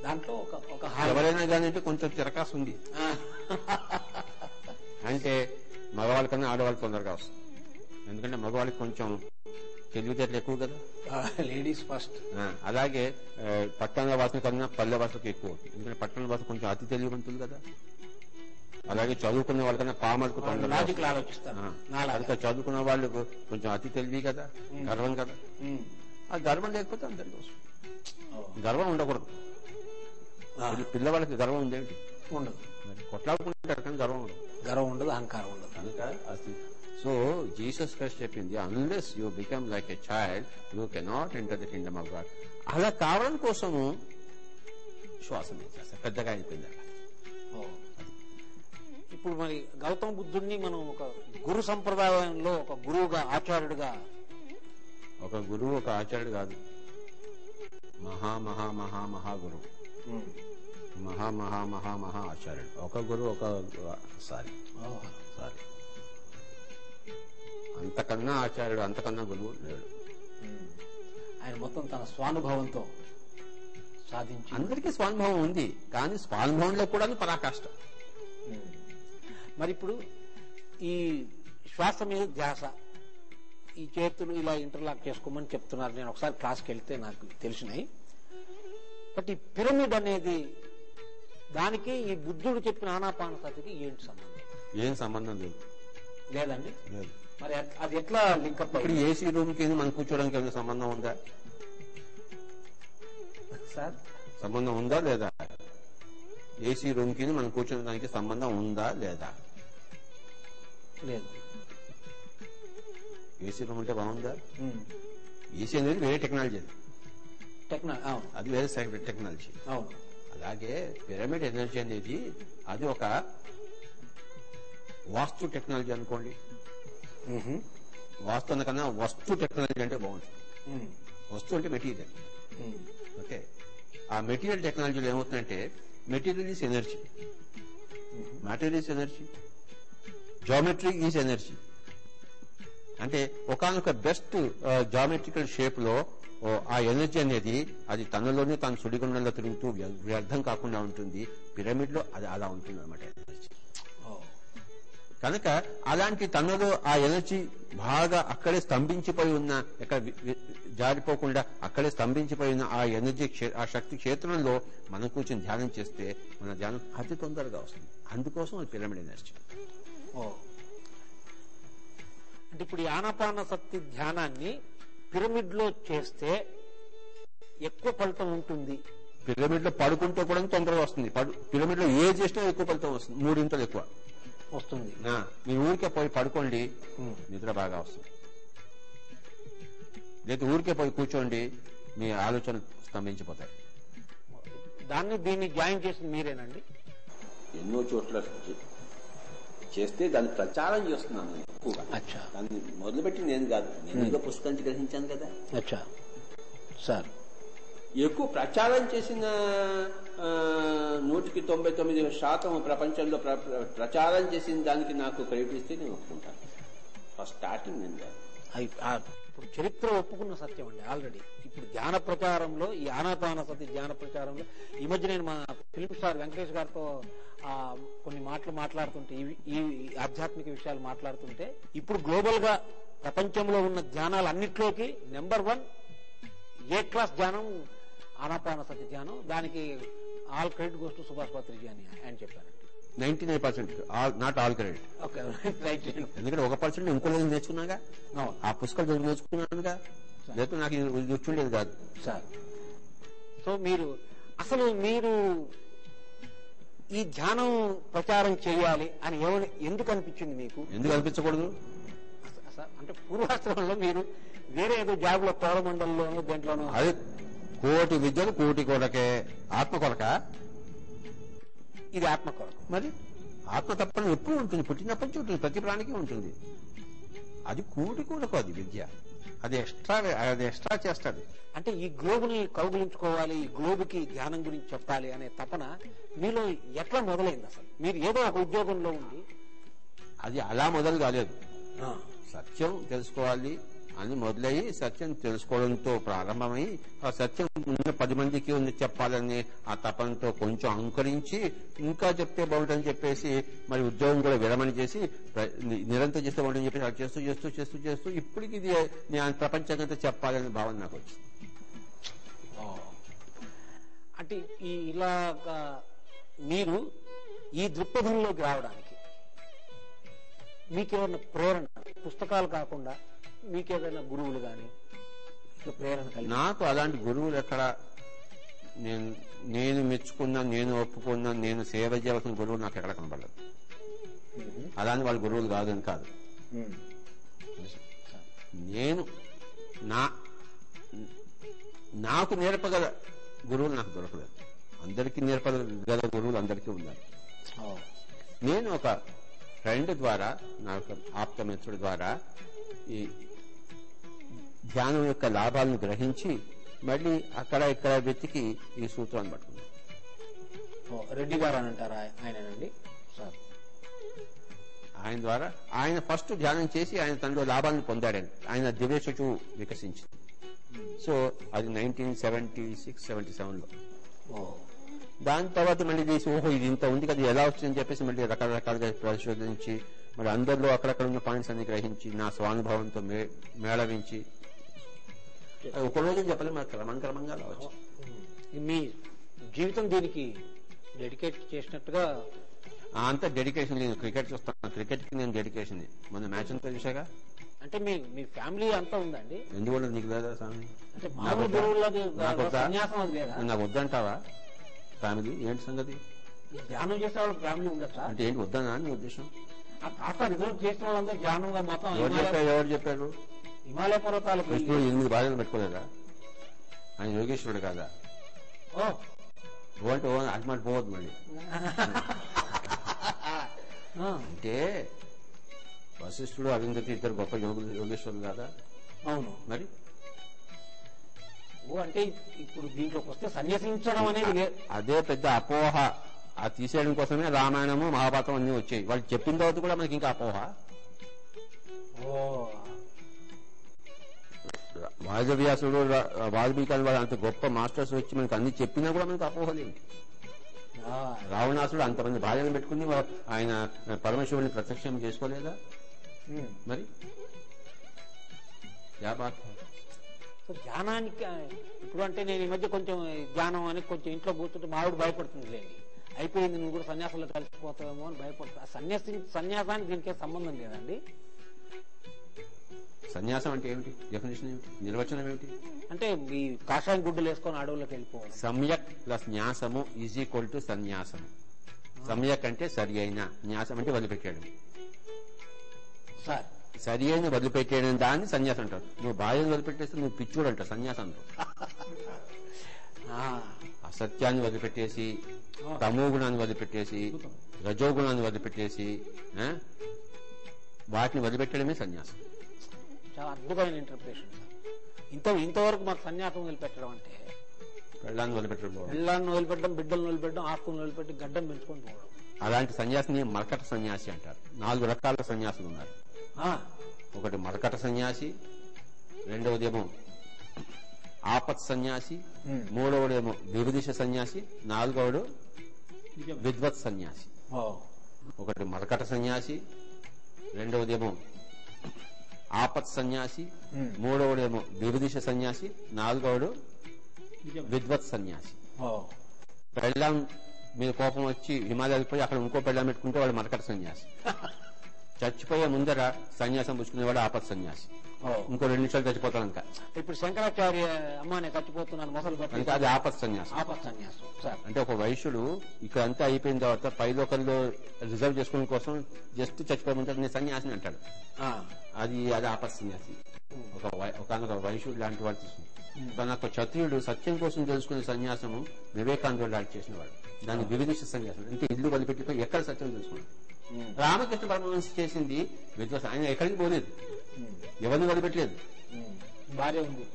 దాంట్లో ఒక ఎవరైనా కానీ అంటే కొంచెం తిరకాసు ఉంది. ఆ, అంటే మగవాళ్ళ కన్నా ఆడవాళ్ళు తొందరగా వస్తుంది ఎందుకంటే మగవాళ్ళకి కొంచెం తెలివితేటలు ఎక్కువ కదా? Ladies first. అలాగే పట్టణ వాసన కన్నా పల్లె వాసనకు ఎక్కువ. ఎందుకంటే పట్టణ వాసన కొంచెం అతి తెలివింటుంది కదా. అలాగే చదువుకున్న వాళ్ళకన్నా నాలాగా. కనుక చదువుకున్న వాళ్ళు కొంచెం అతి తెలివి కదా గర్వం కదా. ఆ గర్వం లేకపోతే అందరికి వస్తుంది. ఓ, గర్వం ఉండకూడదు. పిల్లవాళ్ళకి గర్వం ఉందేంటి ఉండదు. కొట్లాడుకుంటారు కానీ గర్వం ఉండదు. గర్వం ఉండదు అహంకారం ఉండదు. కనుక సో జీసస్ క్రైస్ట్ చెప్పింది unless you become like a child you cannot enter the kingdom of God అలా కావడం కోసము శ్వాస చేస్తారు పెద్దగా అయిపోయింది అలా ఓ. ఇప్పుడు మరి గౌతమ బుద్ధుడిని మనం ఒక గురు సంప్రదాయంలో ఒక గురువుగా ఆచార్యుడిగా ఒక గురువు ఒక ఆచార్యుడు కాదు. మహా మహా మహా మహా గురువు ఉమ్. మహా మహా మహా మహా ఆచార్యుడు. ఒక గురువు ఒక సారీ. సారీ అంతకన్నా ఆచార్యుడు అంతకన్నా గురువు లేడు. ఆయన మొత్తం తన స్వానుభవంతో సాధించి అందరికీ స్వానుభవం ఉంది కానీ స్వానుభవంలో కూడా పరాకాష్ట. మరి ఇప్పుడు ఈ శ్వాస మీద ధ్యాస. ఈ చేతులు ఇలా ఇంటర్లాక్ చేసుకోమని చెప్తున్నారు. నేను ఒకసారి క్లాస్కి వెళ్తే నాకు తెలిసినాయి. బట్ ఈ పిరమిడ్ అనేది దానికి ఈ బుద్ధుడు చెప్పిన ఆనాపాన సతికి ఏంటి సంబంధం? ఏం సంబంధం లేదు. లేదండి? లేదు. మరి అది ఎట్లా లింకప్ ఇప్పుడు ఏసీ రూమ్కి మనం కూర్చోడానికి ఏమైనా సంబంధం ఉందా? సార్? సంబంధం ఉందా లేదా? ఏసీ రూమ్కి మనం కూర్చోడానికి సంబంధం ఉందా లేదా? లేదు. ఏసీ రూమ్ అంటే బాగుందా. ఏసీ అనేది వేరే టెక్నాలజీ అది. టెక్నా అవును. అది వేరే సైడ్ టెక్నాలజీ. అవును. అలాగే పిరమిడ్ ఎనర్జీ అనేది అది ఒక వాస్తు టెక్నాలజీ అనుకోండి. మ్హూ. వాస్తు కన్నా వస్తు టెక్నాలజీ అంటే బాగుంటుంది. వస్తువు అంటే మెటీరియల్. ఓకే. ఆ మెటీరియల్ టెక్నాలజీలో ఏమవుతుందంటే material is energy. Matter is energy. Geometry is energy. అంటే ఒకనొక బెస్ట్ జామెట్రికల్ షేప్లో ఆ ఎనర్జీ అనేది అది తనలోనే తాను సుడిగుండంలో తిరుగుతూ వ్య- వ్యర్థం కాకుండా ఉంటుంది. పిరమిడ్లో అది అలా ఉంటుంది అనమాట ఎనర్జీ. కనుక అలాంటి తనలో ఆ ఎనర్జీ బాగా అక్కడే స్తంభించిపోయి ఉన్న వి- జారిపోకుండా అక్కడే స్తంభించిపోయి ఉన్న ఆ ఎనర్జీ ఆ శక్తి క్షేత్రంలో మనం కూర్చొని ధ్యానం చేస్తే మన ధ్యానం అతి తొందరగా వస్తుంది. అందుకోసం అది పిరమిడ్ ఎనర్జీ. ఓ. అంటే ఇప్పుడు ఆనాపాన శక్తి ధ్యానాన్ని పిరమిడ్లో చేస్తే ఎక్కువ ఫలితం ఉంటుంది. పిరమిడ్లో పడుకుంటే కూడా తొందరగా వస్తుంది. పిరమిడ్లో ఏ చేసినా ఎక్కువ ఫలితం వస్తుంది. మూడింతలు ఎక్కువ. వస్తుంది. నా, మీరు ఊరికే పోయి పడుకోండి. నిద్ర బాగా వస్తుంది. లేదా ఊరికే పోయి కూర్చోండి. మీ ఆలోచన స్తంభించిపోతాయి. దాన్ని దీన్ని జాయిన్ చేసింది మీరేనండి? ఎన్నో చోట్ల చేస్తే దాన్ని ప్రచారం చేస్తున్నాను ఎక్కువగా. అచ్చా. దాన్ని మొదలుపెట్టి నేను కాదు. నేను ఏదో పుస్తకం నుంచి గ్రహించాను కదా. అచ్చా. సార్ ఎక్కువ ప్రచారం చేసిన నూటికి తొంభై తొమ్మిది శాతం ప్రపంచంలో ప్ర- ప్రచారం చేసిన దానికి నాకు క్రెడిట్ ఇస్తే నేను ఒప్పుకుంటాను ఫస్ట్ స్టార్టింగ్ నేను ఇప్పుడు చరిత్ర ఒప్పుకున్న సత్యం అండి ఆల్రెడీ. ఇప్పుడు ధ్యాన ప్రచారంలో ఈ ఆనాపాన సతి ధ్యాన ప్రచారంలో ఈ మధ్య నేను మా ఫిలిం స్టార్ వెంకటేష్ గారితో ఆ, కొన్ని మాటలు మాట్లాడుతుంటే ఇవి- ఈ ఆధ్యాత్మిక విషయాలు మాట్లాడుతుంటే ఇప్పుడు గ్లోబల్గా ప్రపంచంలో ఉన్న ధ్యానాలు నెంబర్ వన్ ఏ క్లాస్ ధ్యానం ఆనాపాన సతి ధ్యానం దానికి all credit goes to Subhash Patriji అని ఆయన చెప్పారండి ninety nine percent. Not all credit. ఎందుకంటే ఒక పర్సెంట్ ఇంకో లేదు నేర్చుకున్నాగా. ఆ పుస్తకాలు నేర్చుకున్నానుగా? లేకపోతే నాకు వచ్చుండేది కాదు. సార్. సో మీరు అసలు మీరు ఈ ధ్యానం ప్రచారం చేయాలి అని ఎవరు ఎందుకు అనిపించింది మీకు? ఎందుకు అనిపించకూడదు? అంటే పూర్వాశ్రమంలో మీరు వేరే ఏదో జాబులో పౌరమండలంలోనూ దేంట్లోనూ అది కోటి విద్యలు కోటి కొరకే. ఆత్మ కొరక? ఇది ఆత్మ కొరకు. మరి? ఆత్మ తప్పని ఎప్పుడు ఉంటుంది. పుట్టినప్పటి నుంచి ఉంటుంది. ప్రతి ప్రాణికి ఉంటుంది. అది కూటి కొరకు అది విద్య. అది ఎక్స్ట్రా అది ఎక్స్ట్రా చేస్తాడు అంటే ఈ గ్లోబ్ని కౌగులించుకోవాలి ఈ గ్లోబ్కి ధ్యానం గురించి చెప్పాలి అనే తపన మీలో ఎట్లా మొదలైంది అసలు? మీరు ఏదో ఒక ఉద్యోగంలో ఉండి అది అలా మొదలు కాలేదు. సత్యం తెలుసుకోవాలి. అని మొదలయ్యి సత్యం తెలుసుకోవడంతో ప్రారంభమై ఆ సత్యం ఉన్న పది మందికి ఉంది చెప్పాలని ఆ తపనతో కొంచెం అంకరించి ఇంకా చెప్తే బాగుంటుందని చెప్పేసి మరి ఉద్యోగం కూడా విరమణ చేసి నిరంతరం చేస్తే బాగుంటుందని చెప్పేసి అలా చేస్తూ చేస్తూ చేస్తూ చేస్తూ ఇప్పటికి ఇది నేను ప్రపంచంగా చెప్పాలనే భావన నాకు వచ్చింది. అంటే ఈ ఇలాగా మీరు ఈ దృక్పథంలోకి రావడానికి మీకేమన్నా ప్రేరణ పుస్తకాలు కాకుండా మీకేదైనా గురువులు కానీ ప్రేరణ కలిగి నాకు అలాంటి గురువులు ఎక్కడ? నేను నేను మెచ్చుకున్నా నేను ఒప్పుకున్నా నేను సేవ చేయవలసిన గురువు నాకు ఎక్కడ కనబడలేదు. అలాని వాళ్ళ గురువులు కాదని కాదు. నేను నా నాకు నేర్పగల గురువులు నాకు దొరకలేదు. అందరికీ నేర్పగల గురువులు అందరికీ ఉన్నారు నేను ఒక ఫ్రెండ్ ద్వారా నా ఆప్త మిత్రుడి ద్వారా ఈ ధ్యానం యొక్క లాభాలను గ్రహించి మళ్ళీ అక్కడ ఇక్కడ వెతికి ఈ సూత్రాన్ని పట్టుకున్నాను ఓ, రెడ్డి గారు అని అంటారా ఆయనండి సార్. ఆయన ద్వారా ఆయన ఫస్ట్ ధ్యానం చేసి ఆయన తనలో లాభాలను పొందాడని ఆయన దివ్యచు వికసించింది. సో అది నైన్టీన్ సెవెంటీ సిక్స్ సెవెంటీ సెవెన్లో ఓ. దాని తర్వాత మళ్ళీ చేసి ఓహో ఇది ఇంత ఉంది కదా ఎలా వచ్చిందని చెప్పేసి మళ్ళీ రకరకాలుగా పరిశోధించి మరి అందరిలో అక్కడక్కడ ఉన్న పాయింట్స్ అన్ని గ్రహించి నా స్వానుభవంతో మేళవించి ఒక రోజు చెప్పలేము మరి క్రమం క్రమంగా అలా వచ్చింది మీ జీవితం దీనికి డెడికేట్ చేసినట్టుగా అంతా డెడికేషన్ నేను క్రికెట్ చూస్తాను. క్రికెట్కి నేను డెడికేషన్ మన మ్యాచ్ అంతా చూసాగా అంటే మీ మీ ఫ్యామిలీ అంతా ఉందండి? ఎందువల్ల నీకు లేదా స్వామి? నాకు వద్దా? వద్దా? వద్దంటావా? ఫ్యామిలీ ఏంటి సంగతి? ధ్యానం చేసే వాళ్ళ ఫ్యామిలీ ఉండొచ్చా? అంటే ఏంటి వద్దనా నీ ఉద్దేశం? ఆ కాస్త రిజర్వ్ చేసిన వాళ్ళందరూ ధ్యానంగా మొత్తం ఎవరు చెప్పారు? హిమాలయ పర్వతాలకు కృష్ణుడు ఎనిమిది బాధలు పెట్టుకోలేదా ఆయన యోగేశ్వరుడు కాదా? ఓ. ఓ అంటే ఓ అది మాట పోవద్దు మళ్ళీ. [LAUGHS] అంటే వశిష్ఠుడు అరుంధతి ఇద్దరు గొప్ప యోగులు యోగేశ్వరులు కాదా? అవును. మరి? ఓ అంటే ఇప్పుడు దీంట్లోకి వస్తే సన్యసించడం అనేది అదే పెద్ద అపోహ. ఆ తీసేయడం కోసమే రామాయణము మహాభారతం అన్ని వచ్చాయి. వాళ్ళు చెప్పిన తర్వాత కూడా మనకి ఇంకా అపోహ. ఓ. వాజవ్యాసుడు రా- వాల్మీకి వాళ్ళు అంత గొప్ప మాస్టర్స్ వచ్చి మనకి అన్ని చెప్పినా కూడా మనకి అపోహలేదు ఆ, రావణాసుడు అంతమంది భార్యను పెట్టుకుని ఆయన పరమశివుని ప్రత్యక్షం చేసుకోలేదా. మరి? ధ్యానానికి ఇప్పుడు అంటే నేను ఈ మధ్య కొంచెం ధ్యానం అని కొంచెం ఇంట్లో కూర్చుంటే మావిడ భయపడుతుంది లేండి అయిపోయింది నువ్వు కూడా సన్యాసంలో కలిసిపోతావేమో అని భయపడుతుంది సన్యాసి సన్యాసానికి దీనికి సంబంధం లేదండి. సన్యాసం అంటే ఏమిటి? డెఫినేషన్ ఏమిటి? నిర్వచనం ఏమిటి? అంటే ఈ కాషాయం గుడ్డలు వేసుకొని అడవుల్లోకి వెళ్ళిపోవాలి సమ్యక్ ప్లస్ న్యాసము ఈజ్ ఈక్వల్ టు సన్యాసము. సమ్యక్ అంటే సరి అయిన న్యాసం అంటే వదిలిపెట్టాడు సార్. సరి అయిన వదిలిపెట్టేయడం దాన్ని సన్యాసం అంటారు. నువ్వు భార్యను వదిలిపెట్టేస్తే నువ్వు పిచ్చోడు అంటావు సన్యాసం అంటావు [LAUGHS] ఆ, అసత్యాన్ని వదిలిపెట్టేసి తమో గుణాన్ని వదిలిపెట్టేసి రజో గుణాన్ని వదిలిపెట్టేసి? వాటిని వదిలిపెట్టడమే సన్యాసం. చాలా అద్భుతమైన ఇంటర్ప్రిటేషన్ సార్ ఇంత ఇంతవరకు మాకు సన్యాసం వదిలిపెట్టడం అంటే పెళ్ళాన్ని వదిలిపెట్టడం పిల్లల్ని వదిలిపెట్టడం బిడ్డలను వదిలిపెట్టడం ఆస్తులను వదిలిపెట్టి గడ్డం పెంచుకొని పోవడం. అలాంటి సన్యాసిని మరకట సన్యాసి అంటారు. నాలుగు రకాల సన్యాసులు ఉన్నారు. ఒకటి మరకట సన్యాసి రెండవదేమో ఆపత్ సన్యాసి. మూడవడేమో వివిదిష సన్యాసి నాలుగవడు విద్వత్. సన్యాసి. ఒకటి మరకట సన్యాసి రెండవదేమో ఆపత్ సన్యాసి. మూడవడేమో వివిదిష సన్యాసి నాలుగవడు విద్వత్ సన్యాసి. పెళ్ళాం మీద కోపం వచ్చి హిమాలయాలకు పోయి అక్కడ ఇంకో పెళ్ళాం పెట్టుకుంటే వాడు మరకట సన్యాసి. [LAUGHS] చచ్చిపోయే ముందర సన్యాసం పుచ్చుకునేవాడు ఆపత్ సన్యాసి. ఇంకో రెండు నిమిషాలు చచ్చిపోతాను ఇంకా. ఇప్పుడు శంకరాచార్య అమ్మ నేను చచ్చిపోతున్నాను మొసలు అంటే అది ఆపత్ సన్యాసం. ఆపత్ సన్యాసం. అంటే ఒక వైశ్యుడు ఇక్కడ అంతా అయిపోయిన తర్వాత పైలోకల్లో రిజర్వ్ చేసుకోవడం కోసం జస్ట్ చచ్చిపోయే ముందర నేను సన్యాసిని అంటాడు. అది అది ఆపత్ సన్యాసి ఒక ఒకనొక వైశ్యుడు లాంటి వాడు తీసుకుని తనొక క్షత్రియుడు సత్యం కోసం తెలుసుకునే సన్యాసము వివేకానందుడు లాంటి చేసిన వాడు దాన్ని వివిధిష సన్యాసం అంటే ఇల్లు వదిలిపెట్టి ఎక్కడ సత్యం తెలుసుకున్నాడు? రామకృష్ణ పరమహంస చేసింది విద్వాస ఆయన ఎక్కడికి పోలేదు. ఎవరిని వదిలిపెట్టలేదు. భార్య ఉంది.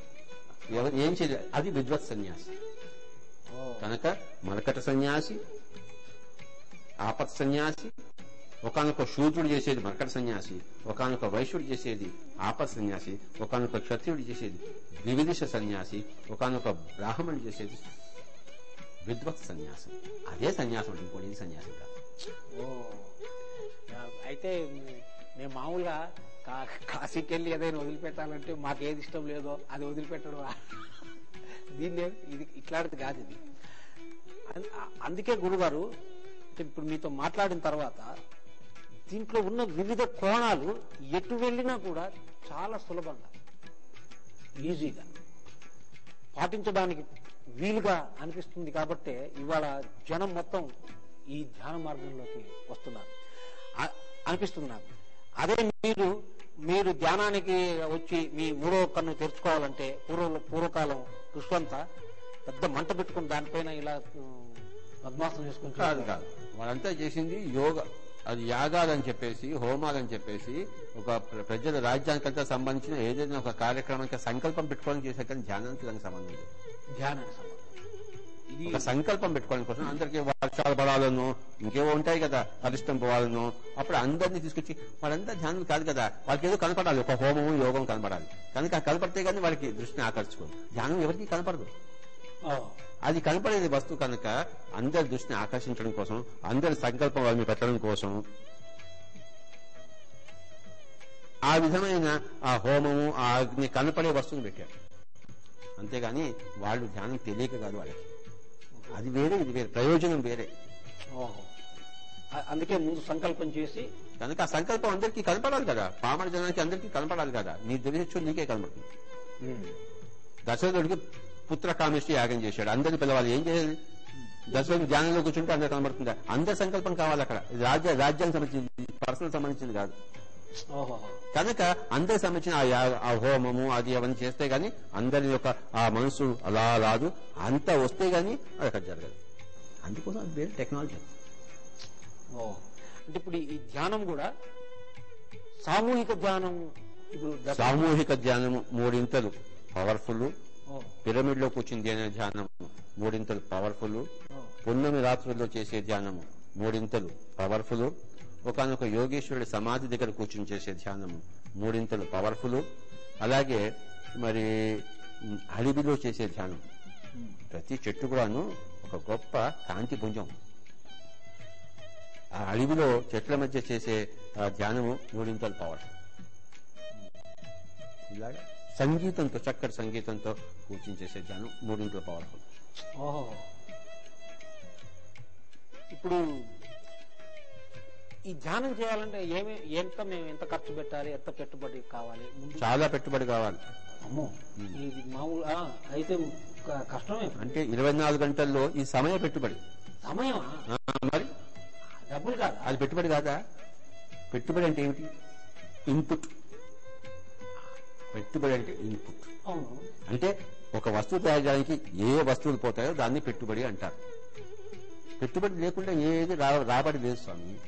ఎవరు ఏం చేయలేదు. అది విద్వత్ సన్యాసి. కనుక మరకట సన్యాసి ఆపత్ సన్యాసి ఒకనొక శూద్రుడు చేసేది మకర సన్యాసి ఒకనొక వైశ్యుడు చేసేది ఆపత్ సన్యాసి ఒకనొక క్షత్రియుడు చేసేది వివిధిష సన్యాసి ఒకనొక బ్రాహ్మణుడు చేసేది విద్వత్ సన్యాసం. అదే సన్యాసం అంటే ఇంకోటి సన్యాసం కాదు. ఓ. అయితే మేము మామూలుగా కా- కాశీకి వెళ్ళి ఏదైనా వదిలిపెట్టాలంటే మాకు ఏది ఇష్టం లేదో అది వదిలిపెట్టడం దీన్ని ఇది ఇట్లాంటిది కాదు ఇది. అందుకే గురుగారు ఇప్పుడు మీతో మాట్లాడిన తర్వాత దీంట్లో ఉన్న వివిధ కోణాలు ఎటు వెళ్ళినా కూడా చాలా సులభంగా ఈజీగా పాటించడానికి వీలుగా అనిపిస్తుంది కాబట్టే ఇవాళ జనం మొత్తం ఈ ధ్యాన మార్గంలోకి వస్తున్నారు. అనిపిస్తున్నారు అనిపిస్తుంది నాకు. అదే మీరు మీరు ధ్యానానికి వచ్చి మీ మూడో కన్ను తెరుచుకోవాలంటే పూర్వ పూర్వకాలం ఋషులంతా పెద్ద మంట పెట్టుకుని దానిపైన ఇలా పద్మాసనం చేసుకుంటారు కాదు కాదు. వాళ్ళంతా చేసింది యోగ. అది యాగాలని చెప్పేసి హోమాలని చెప్పేసి ఒక ప్ర- ప్రజల రాజ్యానికంతా సంబంధించిన ఏదైనా ఒక కార్యక్రమానికి సంకల్పం పెట్టుకోవడానికి చేసే కానీ ధ్యానానికి దానికి సంబంధం లేదు. ధ్యానానికి సంబంధం. ఇది ఒక సంకల్పం పెట్టుకోవడం కోసం అందరికీ వర్షాలు పడాలను ఇంకేవో ఉంటాయి కదా పరిష్టం పోవాలను అప్పుడు అందరినీ తీసుకొచ్చి వాళ్ళంతా ధ్యానం కాదు కదా వాళ్ళకి ఏదో కనపడాలి ఒక హోమము యోగం కనపడాలి. కనుక కనపడితే కానీ వాళ్ళకి దృష్టిని ఆకర్షుకోదు ధ్యానం ఎవరికి కనపడదు. అది కనపడేది వస్తువు కనుక అందరి దృష్టిని ఆకర్షించడం కోసం అందరి సంకల్పం వాళ్ళ మీద పెట్టడం కోసం. ఆ విధమైన ఆ హోమము ఆ అగ్ని కనపడే వస్తువుని పెట్టారు. అంతేగాని వాళ్ళు ధ్యానం తెలియక కాదు వాళ్ళకి. అది వేరే ఇది వేరే. ప్రయోజనం వేరే. అందుకే ముందు సంకల్పం చేసి కనుక ఆ సంకల్పం అందరికీ కనపడాలి కదా. పామర జనానికి అందరికీ కనపడాలి కదా. నీ తెలియచ్చు నీకే కనపడుతుంది. దశరథుడికి పుత్ర కామేష్టి యాగం చేశాడు. అందరిని పిలవాలి. ఏం చేయాలి? దశరథుడు ధ్యానంలో కూర్చుంటే అందరు కనబడుతుందా? అందరి సంకల్పం కావాలి అక్కడ. రాజ్య రాజ్యానికి సంబంధించింది పర్సనల్ సంబంధించింది కాదు. కనుక అందరికి సంబంధించిన ఆ హోమము అది అవన్నీ చేస్తే గాని అందరి యొక్క ఆ మనసు అలా రాదు. అంతా వస్తే గాని అది అక్కడ జరగదు. అందుకోసం అది వేరే టెక్నాలజీ అంటే ఇప్పుడు ఈ ధ్యానం కూడా సామూహిక ధ్యానం ఇప్పుడు సామూహిక ధ్యానము మూడింతలు. పవర్ఫుల్ పిరమిడ్లో కూర్చుని ధ్యాన ధ్యానం మూడింతలు పవర్ఫుల్. ఓ, పున్నమి రాత్రుల్లో చేసే ధ్యానము మూడింతలు పవర్ఫుల్. ఒకనొక యోగేశ్వరుడి సమాధి దగ్గర కూర్చుని చేసే ధ్యానము మూడింతలు పవర్ఫుల్. అలాగే మరి అడవిలో చేసే ధ్యానం. ప్రతి చెట్టు కూడాను ఒక గొప్ప కాంతి పుంజం. ఆ అడవిలో చెట్ల మధ్య చేసే ధ్యానము మూడింతలు పవర్. ఇలాగా? సంగీతంతో చక్కటి సంగీతంతో కూర్చుని చేసే ధ్యానం మూడింతలు పవర్ఫుల్. ఓహో. ఇప్పుడు ఈ ధ్యానం చేయాలంటే ఏమి ఎంత మేము ఎంత ఖర్చు పెట్టాలి ఎంత పెట్టుబడి కావాలి? చాలా పెట్టుబడి కావాలి. అమ్మో ఇది మామూలు అయితే కష్టమే. అంటే ఇరవై నాలుగు గంటల్లో ఈ సమయ పెట్టుబడి. సమయం మరి? డబ్బులు కాదు? అది పెట్టుబడి కాదా? పెట్టుబడి అంటే ఏమిటి? ఇన్పుట్ పెట్టుబడి అంటే ఇన్పుట్ అంటే ఒక వస్తువు తయారు చేయడానికి ఏ వస్తువులు పోతాయో దాన్ని పెట్టుబడి అంటారు. పెట్టుబడి లేకుండా ఏది రాబడి లేదు స్వామి.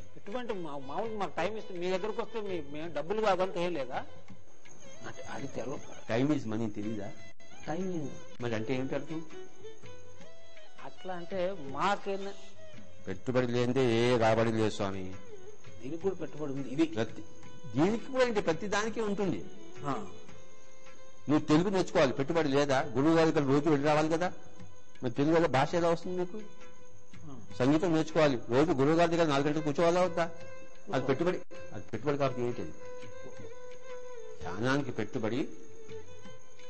మా- మామూలుగా మాకు టైం ఇస్తే మీ దగ్గరకు వస్తే మేము డబ్బులు కాదంతా ఏం లేదా? అంటే అది తెలవ టైం ఈజ్ మనీ తెలీదా? టైం మరి అంటే ఏమిటి అర్థం? అట్లా అంటే మాకేనా పెట్టుబడి లేనిదే ఏ రాబడి లేదు స్వామి. దీనికి కూడా పెట్టుబడి ఉంది. ఇది ప్రతి దీనికి కూడా ఏంటి ప్రతి దానికి ఉంటుంది. నువ్వు తెలుగు నేర్చుకోవాలి పెట్టుబడి లేదా? గురువు గారి దగ్గర రోజు వెళ్ళి రావాలి కదా? మరి తెలుగు వల్ల భాష ఎలా వస్తుంది నీకు. సంగీతం నేర్చుకోవాలి. రోజు గురువు గారి దగ్గర నాలుగు గంటలు కూర్చోవాలా వద్దా? అది పెట్టుబడి అది పెట్టుబడి కాబట్టి ఏంటి? ధ్యానానికి పెట్టుబడి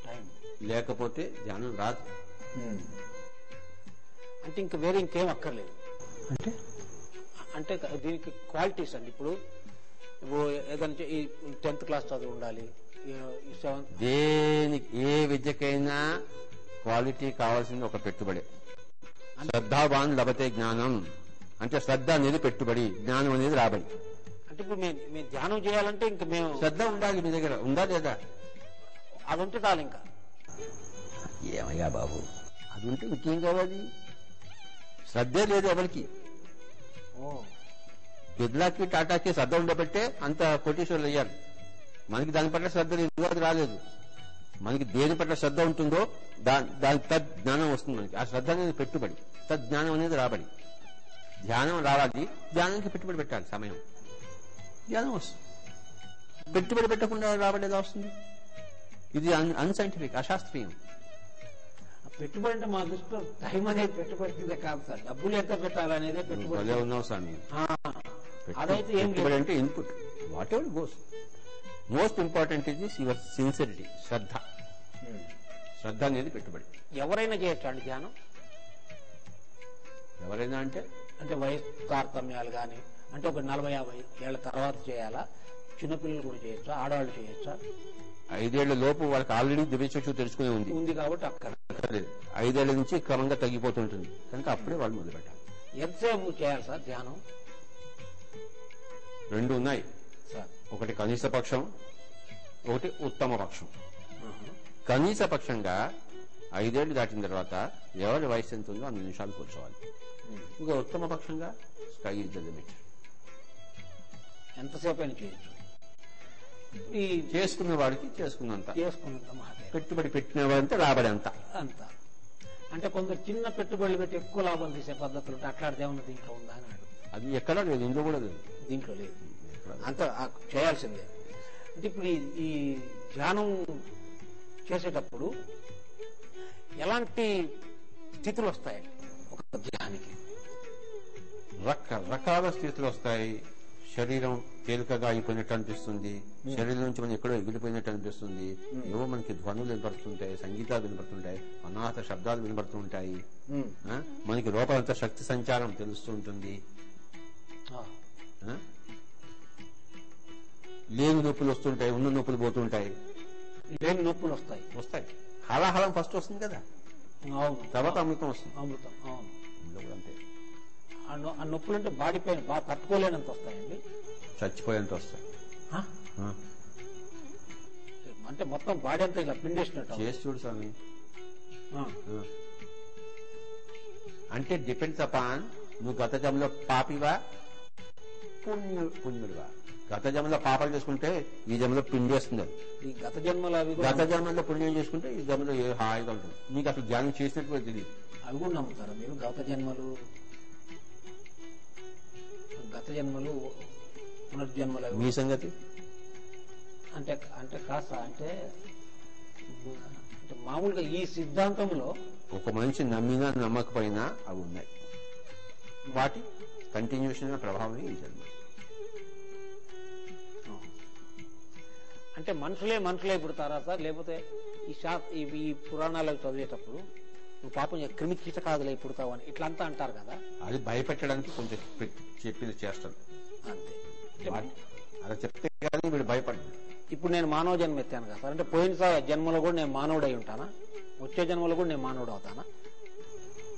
టైం లేకపోతే ధ్యానం రాదు. అంటే ఇంకా వేరే ఇంకేం అక్కర్లేదు. అంటే? అంటే దీనికి క్వాలిటీస్ అండి. ఇప్పుడు ఏదైనా టెన్త్ క్లాస్ చదువు ఉండాలి దేనికి ఏ విద్యకైనా క్వాలిటీ కావాల్సింది ఒక పెట్టుబడి. శ్రద్ధావాన్ లభతే జ్ఞానం. అంటే శ్రద్ధ అనేది పెట్టుబడి జ్ఞానం అనేది రాబడి. అంటే ఇప్పుడు మేము ధ్యానం చేయాలంటే ఇంకా మేము శ్రద్ధ ఉండాలి మీ దగ్గర. ఉందా లేదా? అది ఉంటే చాలు ఇంకా. ఏమయ్యా బాబు? అది ఉంటే ఇంకేం కావాలి? శ్రద్ధే లేదు ఎవరికి. బిర్లాకి టాటాకి శ్రద్ధ ఉండబట్టే అంత కోటీశ్వరులు అయ్యారు. మనకి దాని పట్ల శ్రద్ధ లేదు అది రాలేదు. మనకి దేని పట్ల శ్రద్ధ ఉంటుందో దాని తద్ జ్ఞానం వస్తుంది మనకి. ఆ శ్రద్ధ అనేది పెట్టుబడి. తద్ జ్ఞానం అనేది రాబడి. ధ్యానం రావాలి. ధ్యానానికి పెట్టుబడి పెట్టాలి సమయం. ధ్యానం వస్తుంది. పెట్టుబడి పెట్టకుండా రాబడి ఎలా వస్తుంది? ఇది అన్సైంటిఫిక్ అశాస్త్రీయం. పెట్టుబడి అంటే మా దృష్టిలో టైం అనేది పెట్టుబడి కాదు సార్. డబ్బులు ఎంత పెట్టాలనేదే భలే పెట్టుబడి. ఉన్నావు స్వామి అదైతే ఏం పెట్టుబడి అంటే input. Whatever goes. Most important is your sincerity శ్రద్ధ. శ్రద్ధ అనేది పెట్టుబడి. ఎవరైనా చేయొచ్చు అండి ధ్యానం? ఎవరైనా అంటే? అంటే వయసు తారతమ్యాలు కానీ అంటే ఒక నలభై యాభై ఏళ్ళ తర్వాత చేయాలా? చిన్నపిల్లలు కూడా చేయొచ్చా? ఆడవాళ్ళు చేయొచ్చా? ఐదేళ్ళ లోపు వాళ్ళకి ఆల్రెడీ దివ్యచక్షు తెలుసుకునే ఉంది. ఉంది కాబట్టి అక్కడ. ఐదేళ్ళ నుంచి క్రమంగా తగ్గిపోతుంటుంది. కనుక అప్పుడే వాళ్ళు మొదలు పెట్టాలి ఎంతసేపు చేయాలి సార్ ధ్యానం? రెండు ఉన్నాయి. ఒకటి కనీస పక్షం ఒకటి ఉత్తమ పక్షం. కనీస పక్షంగా ఐదేళ్ళు దాటిన తర్వాత ఎవరి వయసు ఎంత ఉందో అన్ని నిమిషాలు కూర్చోవాలి. ఇంకా ఉత్తమ పక్షంగా స్కై ఇస్ ద లిమిట్ ఎంతసేపు అయినా చేయొచ్చు. ఈ చేసుకున్న వాడికి చేసుకున్నంత. చేసుకున్నంత పెట్టుబడి పెట్టిన వాడంతా రాబడి అంత అంత. అంటే కొందరు చిన్న పెట్టుబడులు పెట్టి ఎక్కువ లాభం తీసే పద్ధతులు అట్లాంటిది ఏమన్నా దీంట్లో ఉందా అని అది ఎక్కడా లేదు ఇంట్లో కూడా లేదు. దీంట్లో లేదు. అంత చేయాల్సిందే. అంటే ఇప్పుడు ఈ- ధ్యానం చేసేటప్పుడు ఎలాంటి స్థితులు వస్తాయి? ఒక ధ్యానికి. రకరకాల స్థితులు వస్తాయి. శరీరం తేలికగా అయిపోయినట్టు అనిపిస్తుంది. శరీరం నుంచి మనం ఎక్కడో ఎగిరిపోయినట్టు అనిపిస్తుంది. ఏవో మనకి ధ్వనులు వినపడుతుంటాయి సంగీతాలు వినపడుతుంటాయి అనాథ శబ్దాలు వినపడుతుంటాయి? మనకి లోపలంతా శక్తి సంచారం తెలుస్తూ ఉంటుంది. ఆ. ఆ? లేని నొప్పులు వస్తుంటాయి ఉన్న నొప్పులు పోతుంటాయి. లేని నొప్పులు వస్తాయి. వస్తాయి. హలాహలం ఫస్ట్ వస్తుంది కదా. తర్వాత అమృతం వస్తుంది. అమృతం అవును. అంతే. ఆ నొప్పులు అంటే బాడీ పైన బాగా తట్టుకోలేనంత వస్తాయండి. చచ్చిపోయేంత వస్తాయి. అంటే మొత్తం బాడీ అంతా ఇలా పిండేసినట్టు చేసి చూడు స్వామి. అంటే డిపెండ్స్ అపాన్ నువ్వు గత జన్మలో పాపివా? పుణ్యు పుణ్యుడివా గత జన్మలో పాపాలు చేసుకుంటే ఈ జన్మలో పిండేస్తుంది. ఈ గత జన్మలు అవి గత జన్మలో పుణ్యం చేసుకుంటే ఈ జన్మలో ఏ హాయిగా ఉంటుంది నీకు అసలు ధ్యానం చేసినట్టు తెలియదు అవి కూడా నమ్ముతారా మీరు? గత జన్మలు గత జన్మలు పునర్జన్మలు మీ సంగతి? అంటే అంటే కాస్త అంటే అంటే మామూలుగా ఈ సిద్ధాంతంలో ఒక మనిషి నమ్మినా నమ్మకపోయినా అవి ఉన్నాయి. వాటి కంటిన్యూషన్ ప్రభావం ఈ జన్మ అంటే మనుషులే మనుషులే పుడతారా సార్. లేకపోతే ఈ శా ఈ ఈ పురాణాలు అవి చదివేటప్పుడు నువ్వు పాపం ఇక క్రిమి కీటకాదులై పుడతావు అని ఇట్లా అంతా అంటారు కదా. అది భయపెట్టడానికి కొంచెం చెప్పింది చేస్తాను. అంతే. అలా చెప్తే కానీ వీడు భయపడ్డాడు ఇప్పుడు నేను మానవ జన్మ ఎత్తాను కదా సార్. అంటే పోయిన సార్ జన్మలో కూడా నేను మానవుడై ఉంటానా? వచ్చే జన్మలో కూడా నేను మానవుడు అవుతానా?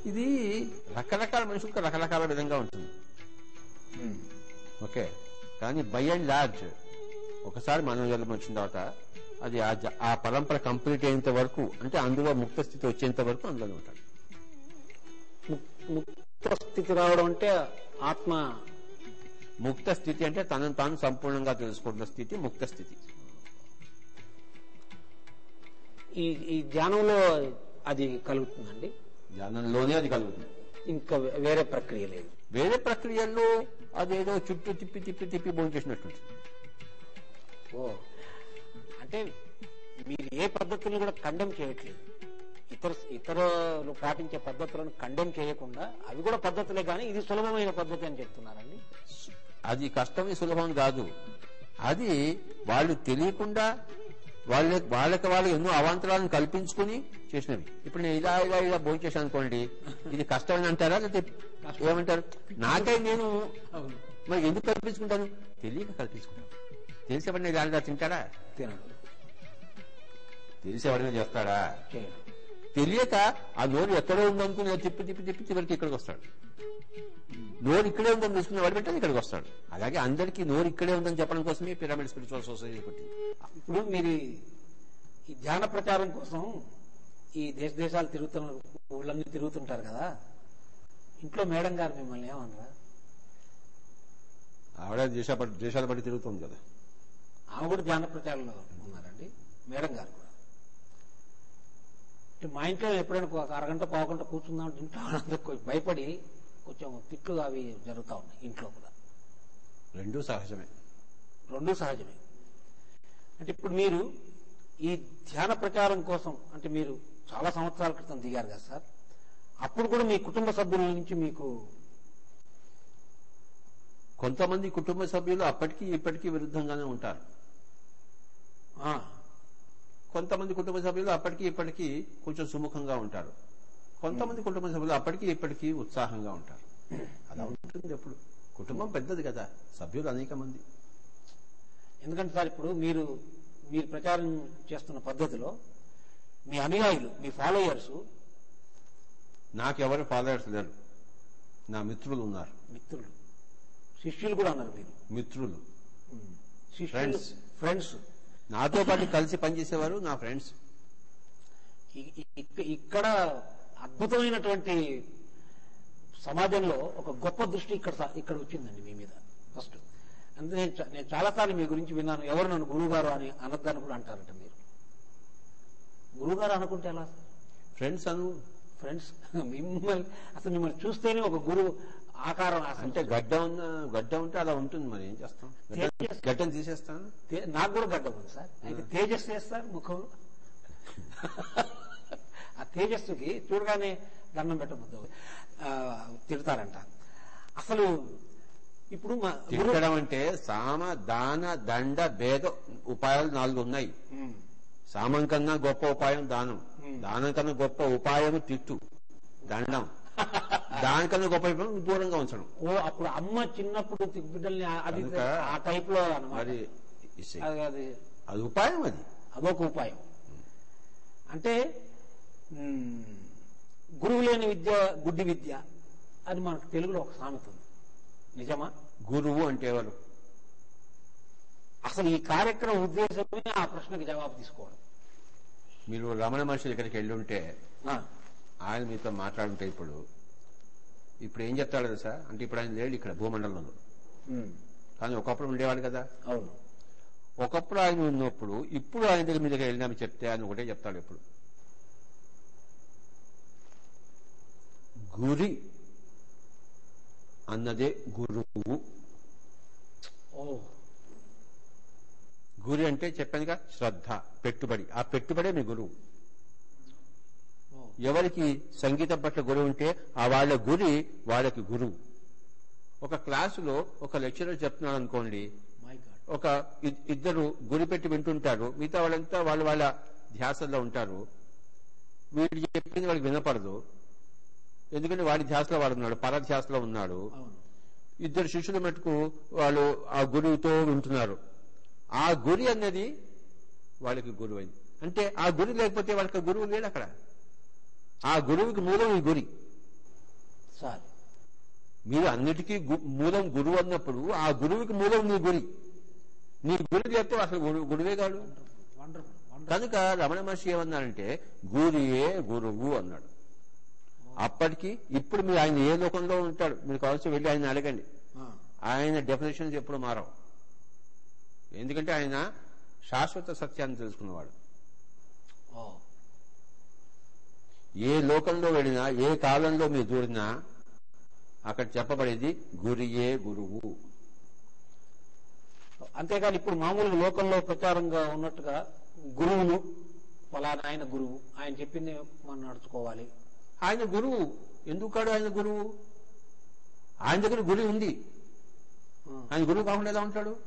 ఇది రకరకాల మనుషులకు రకరకాల విధంగా ఉంటుంది. ఓకే. కానీ బై అండ్ లార్జ్ ఒకసారి మానవ జన్మ వచ్చిన తర్వాత అది ఆ పరంపర కంప్లీట్ అయ్యేంత వరకు అంటే అందులో ముక్త స్థితి వచ్చేంత వరకు అందులోనే ఉంటాడు. ముక్- ముక్త స్థితి రావడం అంటే ఆత్మ. ముక్త స్థితి అంటే తనను తాను సంపూర్ణంగా తెలుసుకుంటున్న స్థితి ముక్త స్థితి. ఈ ఈ ధ్యానంలో అది కలుగుతుందండి? ధ్యానంలోనే అది కలుగుతుంది. ఇంకా వేరే ప్రక్రియ లేదు. వేరే ప్రక్రియల్లో అదేదో చుట్టూ తిప్పి తిప్పి తిప్పి భోంచేసినట్టు ఓ అంటే మీరు ఏ పద్ధతులను కూడా కండెమ్ చేయట్లేదు. ఇతర ఇతరులు పాటించే పద్ధతులను కండెమ్ చేయకుండా అవి కూడా పద్ధతులే కానీ ఇది సులభమైన పద్ధతి అని చెప్తున్నారండి. అది కష్టమే సులభం కాదు. అది వాళ్ళు తెలియకుండా వాళ్ళ వాళ్ళకి వాళ్ళు ఎన్నో అవాంతరాలను కల్పించుకుని చేసినవి. ఇప్పుడు నేను ఇలా ఇలా ఇలా భోంచేసాను అనుకోండి ఇది కష్టమని అంటారా లేకపోతే ఏమంటారు? నాకై నేను మరి ఎందుకు కల్పించుకుంటాను? తెలియక కల్పించుకుంటాను. తెలిసేవాడిని ఇలా తింటాడా? తినడు. తెలిసేవాడిని చేస్తాడా? తెలియక ఆ నోరు ఎక్కడో ఉందనుకుని తిప్పి తిప్పి తిప్పి చివరికి ఇక్కడికి వస్తాడు. నోరు ఇక్కడే ఉందని తెలుసుకుని వాడు పెట్టాలి ఇక్కడికి వస్తాడు. అలాగే అందరికీ నోరు ఇక్కడే ఉందని చెప్పడం కోసమే పిరమిడ్ స్పిరిచువల్ సొసైటీ పుట్టింది. ఇప్పుడు మీరు ఈ ధ్యాన ప్రచారం కోసం ఈ దేశ దేశాలు తిరుగుతున్న ఊళ్ళన్నీ తిరుగుతుంటారు కదా? ఇంట్లో మేడం గారు మిమ్మల్ని ఏమనరా? ఆవిడ దేశ దేశాల బట్టి తిరుగుతుంది కదా. ఆమె కూడా ధ్యాన ప్రచారంలో ఉన్నారండి. మేడం గారు కూడా. అంటే మా ఇంట్లో ఎప్పుడైనా ఒక అరగంట పావుగంట కూర్చుందాం అంటే ఇంట్లో కొంచెం భయపడి కొంచెం తిట్లు అవి జరుగుతూ ఉన్నాయి ఇంట్లో కూడా. రెండూ సహజమే. రెండూ సహజమే. అంటే ఇప్పుడు మీరు ఈ ధ్యాన ప్రచారం కోసం అంటే మీరు చాలా సంవత్సరాల క్రితం దిగారు కదా సార్ అప్పుడు కూడా మీ కుటుంబ సభ్యుల నుంచి మీకు కొంతమంది కుటుంబ సభ్యులు అప్పటికీ ఇప్పటికీ విరుద్ధంగానే ఉంటారు. కొంతమంది కుటుంబ సభ్యులు అప్పటికి ఇప్పటికీ కొంచెం సుముఖంగా ఉంటారు. కొంతమంది కుటుంబ సభ్యులు అప్పటికి ఇప్పటికీ ఉత్సాహంగా ఉంటారు. అలా ఉంటుంది ఎప్పుడు. కుటుంబం పెద్దది కదా. సభ్యులు అనేక మంది. ఎందుకంటే సార్ ఇప్పుడు మీరు మీరు ప్రచారం చేస్తున్న పద్ధతిలో మీ అనుయాయులు మీ ఫాలోయర్స్ నాకెవరు ఫాలోయర్స్ లేరు. నా మిత్రులు ఉన్నారు. మిత్రులు. శిష్యులు కూడా అన్నారు మీరు. మిత్రులు. Friends. ఫ్రెండ్స్ నాతో పాటు కలిసి పనిచేసేవారు నా ఫ్రెండ్స్. ఇక్కడ అద్భుతమైనటువంటి సమాజంలో ఒక గొప్ప దృష్టి ఇక్కడ ఇక్కడ వచ్చిందండి మీ మీద. ఫస్ట్. అందుకే నేను చాలాసార్లు మీ గురించి విన్నాను. ఎవరు నన్ను గురువు గారు అని అనొద్దని కూడా అంటారట మీరు. గురువు గారు అనుకుంటే ఎలా ఫ్రెండ్స్ అను ఫ్రెండ్స్. మిమ్మల్ని అసలు మిమ్మల్ని చూస్తేనే ఒక గురువు ఆకారం అంటే గడ్డ ఉన్న గడ్డ ఉంటే అలా ఉంటుంది మరి ఏం చేస్తాం? గడ్డ- గడ్డను తీసేస్తాను? నాకు కూడా గడ్డ ఉంది సార్. అయితే తేజస్సు వేస్తారు ముఖంలో ఆ తేజస్సుకి చూడగానే దండం పెట్టబుద్దు తిడతారంట. అసలు ఇప్పుడు తిట్టడం అంటే సామ దాన దండ భేద ఉపాయాలు నాలుగు ఉన్నాయి. సామం కన్నా గొప్ప ఉపాయం దానం. దానం కన్నా గొప్ప ఉపాయం తిట్టు దండం. [LAUGHS] దానికన్నా గొప్ప ఉపాయం దూరంగా ఉంచడం. ఓ అప్పుడు అమ్మ చిన్నప్పుడు బిడ్డల్ని అది ఆ టైప్లో. అది అది. అది ఉపాయం అది. అదొక ఉపాయం. అంటే గురువు లేని విద్య గుడ్డి విద్య అని మనకు తెలుగులో ఒక సామెత ఉంది. నిజమా? గురువు అంటే ఎవరు? అసలు ఈ కార్యక్రమం ఉద్దేశమే ఆ ప్రశ్నకి జవాబు తీసుకోవడం. మీరు రమణ మహర్షి దగ్గరికి వెళ్ళి ఉంటే ఆయన మీతో మాట్లాడుంటే ఇప్పుడు ఇప్పుడు ఏం చెప్తాడు తెలుసా? అంటే ఇప్పుడు ఆయన లేడు ఇక్కడ భూమండలంలో. కానీ ఒకప్పుడు ఉండేవాడు కదా? అవును. ఒకప్పుడు ఆయన ఉన్నప్పుడు ఇప్పుడు ఆయన దగ్గర మీ దగ్గర వెళ్ళినామని చెప్తే ఆయన ఒకటే చెప్తాడు ఎప్పుడు. గురి అన్నదే గురువు. గురి అంటే చెప్పానుగా శ్రద్ధ పెట్టుబడి. ఆ పెట్టుబడే మీ గురువు. ఎవరికి సంగీతం పట్ల గురువు ఉంటే ఆ వాళ్ళ గురి వాళ్ళకి గురువు ఒక క్లాసులో ఒక లెక్చరర్ చెప్తున్నాడు అనుకోండి ఒక ఇద్- ఇద్దరు గురి పెట్టి వింటుంటారు మిగతా వాళ్ళంతా వాళ్ళ వాళ్ళ ధ్యాసల్లో ఉంటారు. వీడు చెప్పింది వాళ్ళకి వినపడదు. ఎందుకంటే వాడి ధ్యాసలో వాడు ఉన్నాడు పరధ్యాసలో ఉన్నాడు. ఇద్దరు శిష్యుల మటుకు వాళ్ళు ఆ గురువుతో వింటున్నారు. ఆ గురి అన్నది వాళ్ళకి గురువు అయింది అంటే ఆ గురి లేకపోతే వాళ్ళకి గురువు లేడు అక్కడ. ఆ గురువుకి మూలం ఈ గురి. సార్. మీరు అన్నిటికీ మూలం గురువు అన్నప్పుడు ఆ గురువుకి మూలం నీ గురి. నీ గురి లేకపోతే అసలు గురువు కాడు. కనుక రమణ మహర్షి ఏమన్నారంటే గురియే గురువు అన్నాడు. అప్పటికి ఇప్పుడు మీరు ఆయన ఏ లోకంలో ఉంటాడు మీరు కావాల్సి వెళ్ళి ఆయన అడగండి. ఆయన డెఫినేషన్స్ ఎప్పుడు మారవు. ఎందుకంటే ఆయన శాశ్వత సత్యాన్ని తెలుసుకున్నవాడు. ఏ లోకంలో వెళ్ళినా ఏ కాలంలో మీరు దూరినా అక్కడ చెప్పబడేది గురియే గురువు. అంతేకాని ఇప్పుడు మామూలుగా లోకంలో ప్రచారంగా ఉన్నట్టుగా గురువును ఫలానా ఆయన గురువు ఆయన చెప్పింది మనం నడుచుకోవాలి. ఆయన గురువు. ఎందుకు కాడు ఆయన గురువు? ఆయన దగ్గర గురి ఉంది. ఆయన గురువు కాకుండా ఎలా ఉంటాడు?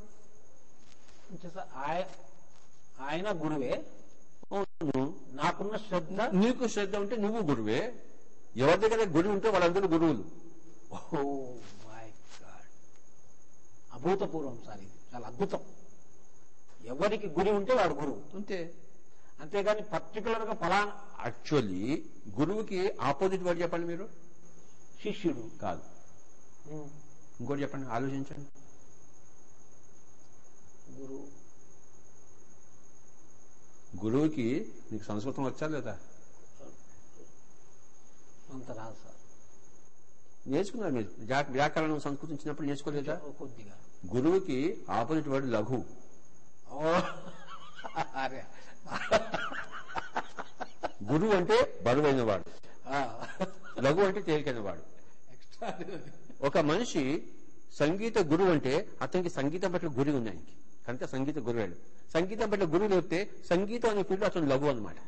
ఆయన గురువే. నాకున్న శ్రద్ధ నీకు శ్రద్ధ ఉంటే నువ్వు గురువే. ఎవరి దగ్గర గురి ఉంటే వాళ్ళందరూ గురువులు. గాడ్. అభూతపూర్వం సార్ ఇది. చాలా అద్భుతం. ఎవరికి గురి ఉంటే వాడు గురువు. అంతే. అంతేగాని పర్టికులర్గా ఫలానా యాక్చువల్లీ గురువుకి ఆపోజిట్ వర్డ్ చెప్పండి మీరు. శిష్యుడు. కాదు. ఇంకోటి చెప్పండి ఆలోచించండి. గురువు. గురువుకి నీకు సంస్కృతం వచ్చా లేదా అంత రాదు సార్. నేర్చుకున్నారు మీరు? వ్యా- వ్యాకరణం సంస్కృతం ఇచ్చినప్పుడు నేర్చుకోలేదా కొద్దిగా. గురువుకి ఆపోజిట్ వర్డ్ లఘు. గురువు అంటే బరువైన వాడు. లఘు అంటే తేలికైన వాడు ఒక మనిషి సంగీత గురువు అంటే అతనికి సంగీతం పట్ల గురి ఉంది ఆయనకి. కనుక సంగీత గురువాడు సంగీతం పట్ల గురువు లేకపోతే సంగీతం అనే ఫీల్డ్ అతను లఘు అనమాట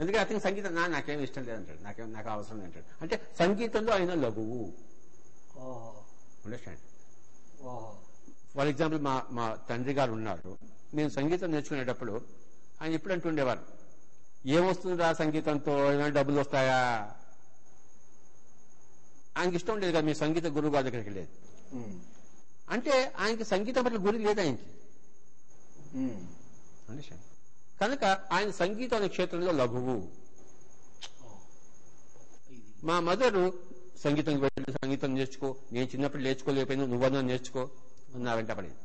ఎందుకంటే అతనికి సంగీతం నా నాకేం ఇష్టం లేదంటాడు. నాకేం నాకు అవసరం లేదంటాడు అంటే సంగీతంలో ఆయన లఘువు. అండర్స్టాండ్ ఫర్ ఎగ్జాంపుల్ మా మా తండ్రి గారు ఉన్నారు. నేను సంగీతం నేర్చుకునేటప్పుడు ఆయన ఎప్పుడు అంటుండేవారు ఏమొస్తుందిరా సంగీతంతో? ఏమైనా డబ్బులు వస్తాయా? ఆయనకి ఇష్టం లేదు కదా. మీ సంగీత గురువు గారి దగ్గరికి లేదు. అంటే ఆయనకి సంగీతం పట్ల గురి లేదు ఆయనకి కనుక ఆయన సంగీతం అనే క్షేత్రంలో లఘువు. మా మదరు సంగీతం వెళ్ళి సంగీతం నేర్చుకో నేను చిన్నప్పుడు నేర్చుకోలేకపోయినా నువ్వన్నా నేర్చుకో నా వెంట పడింది.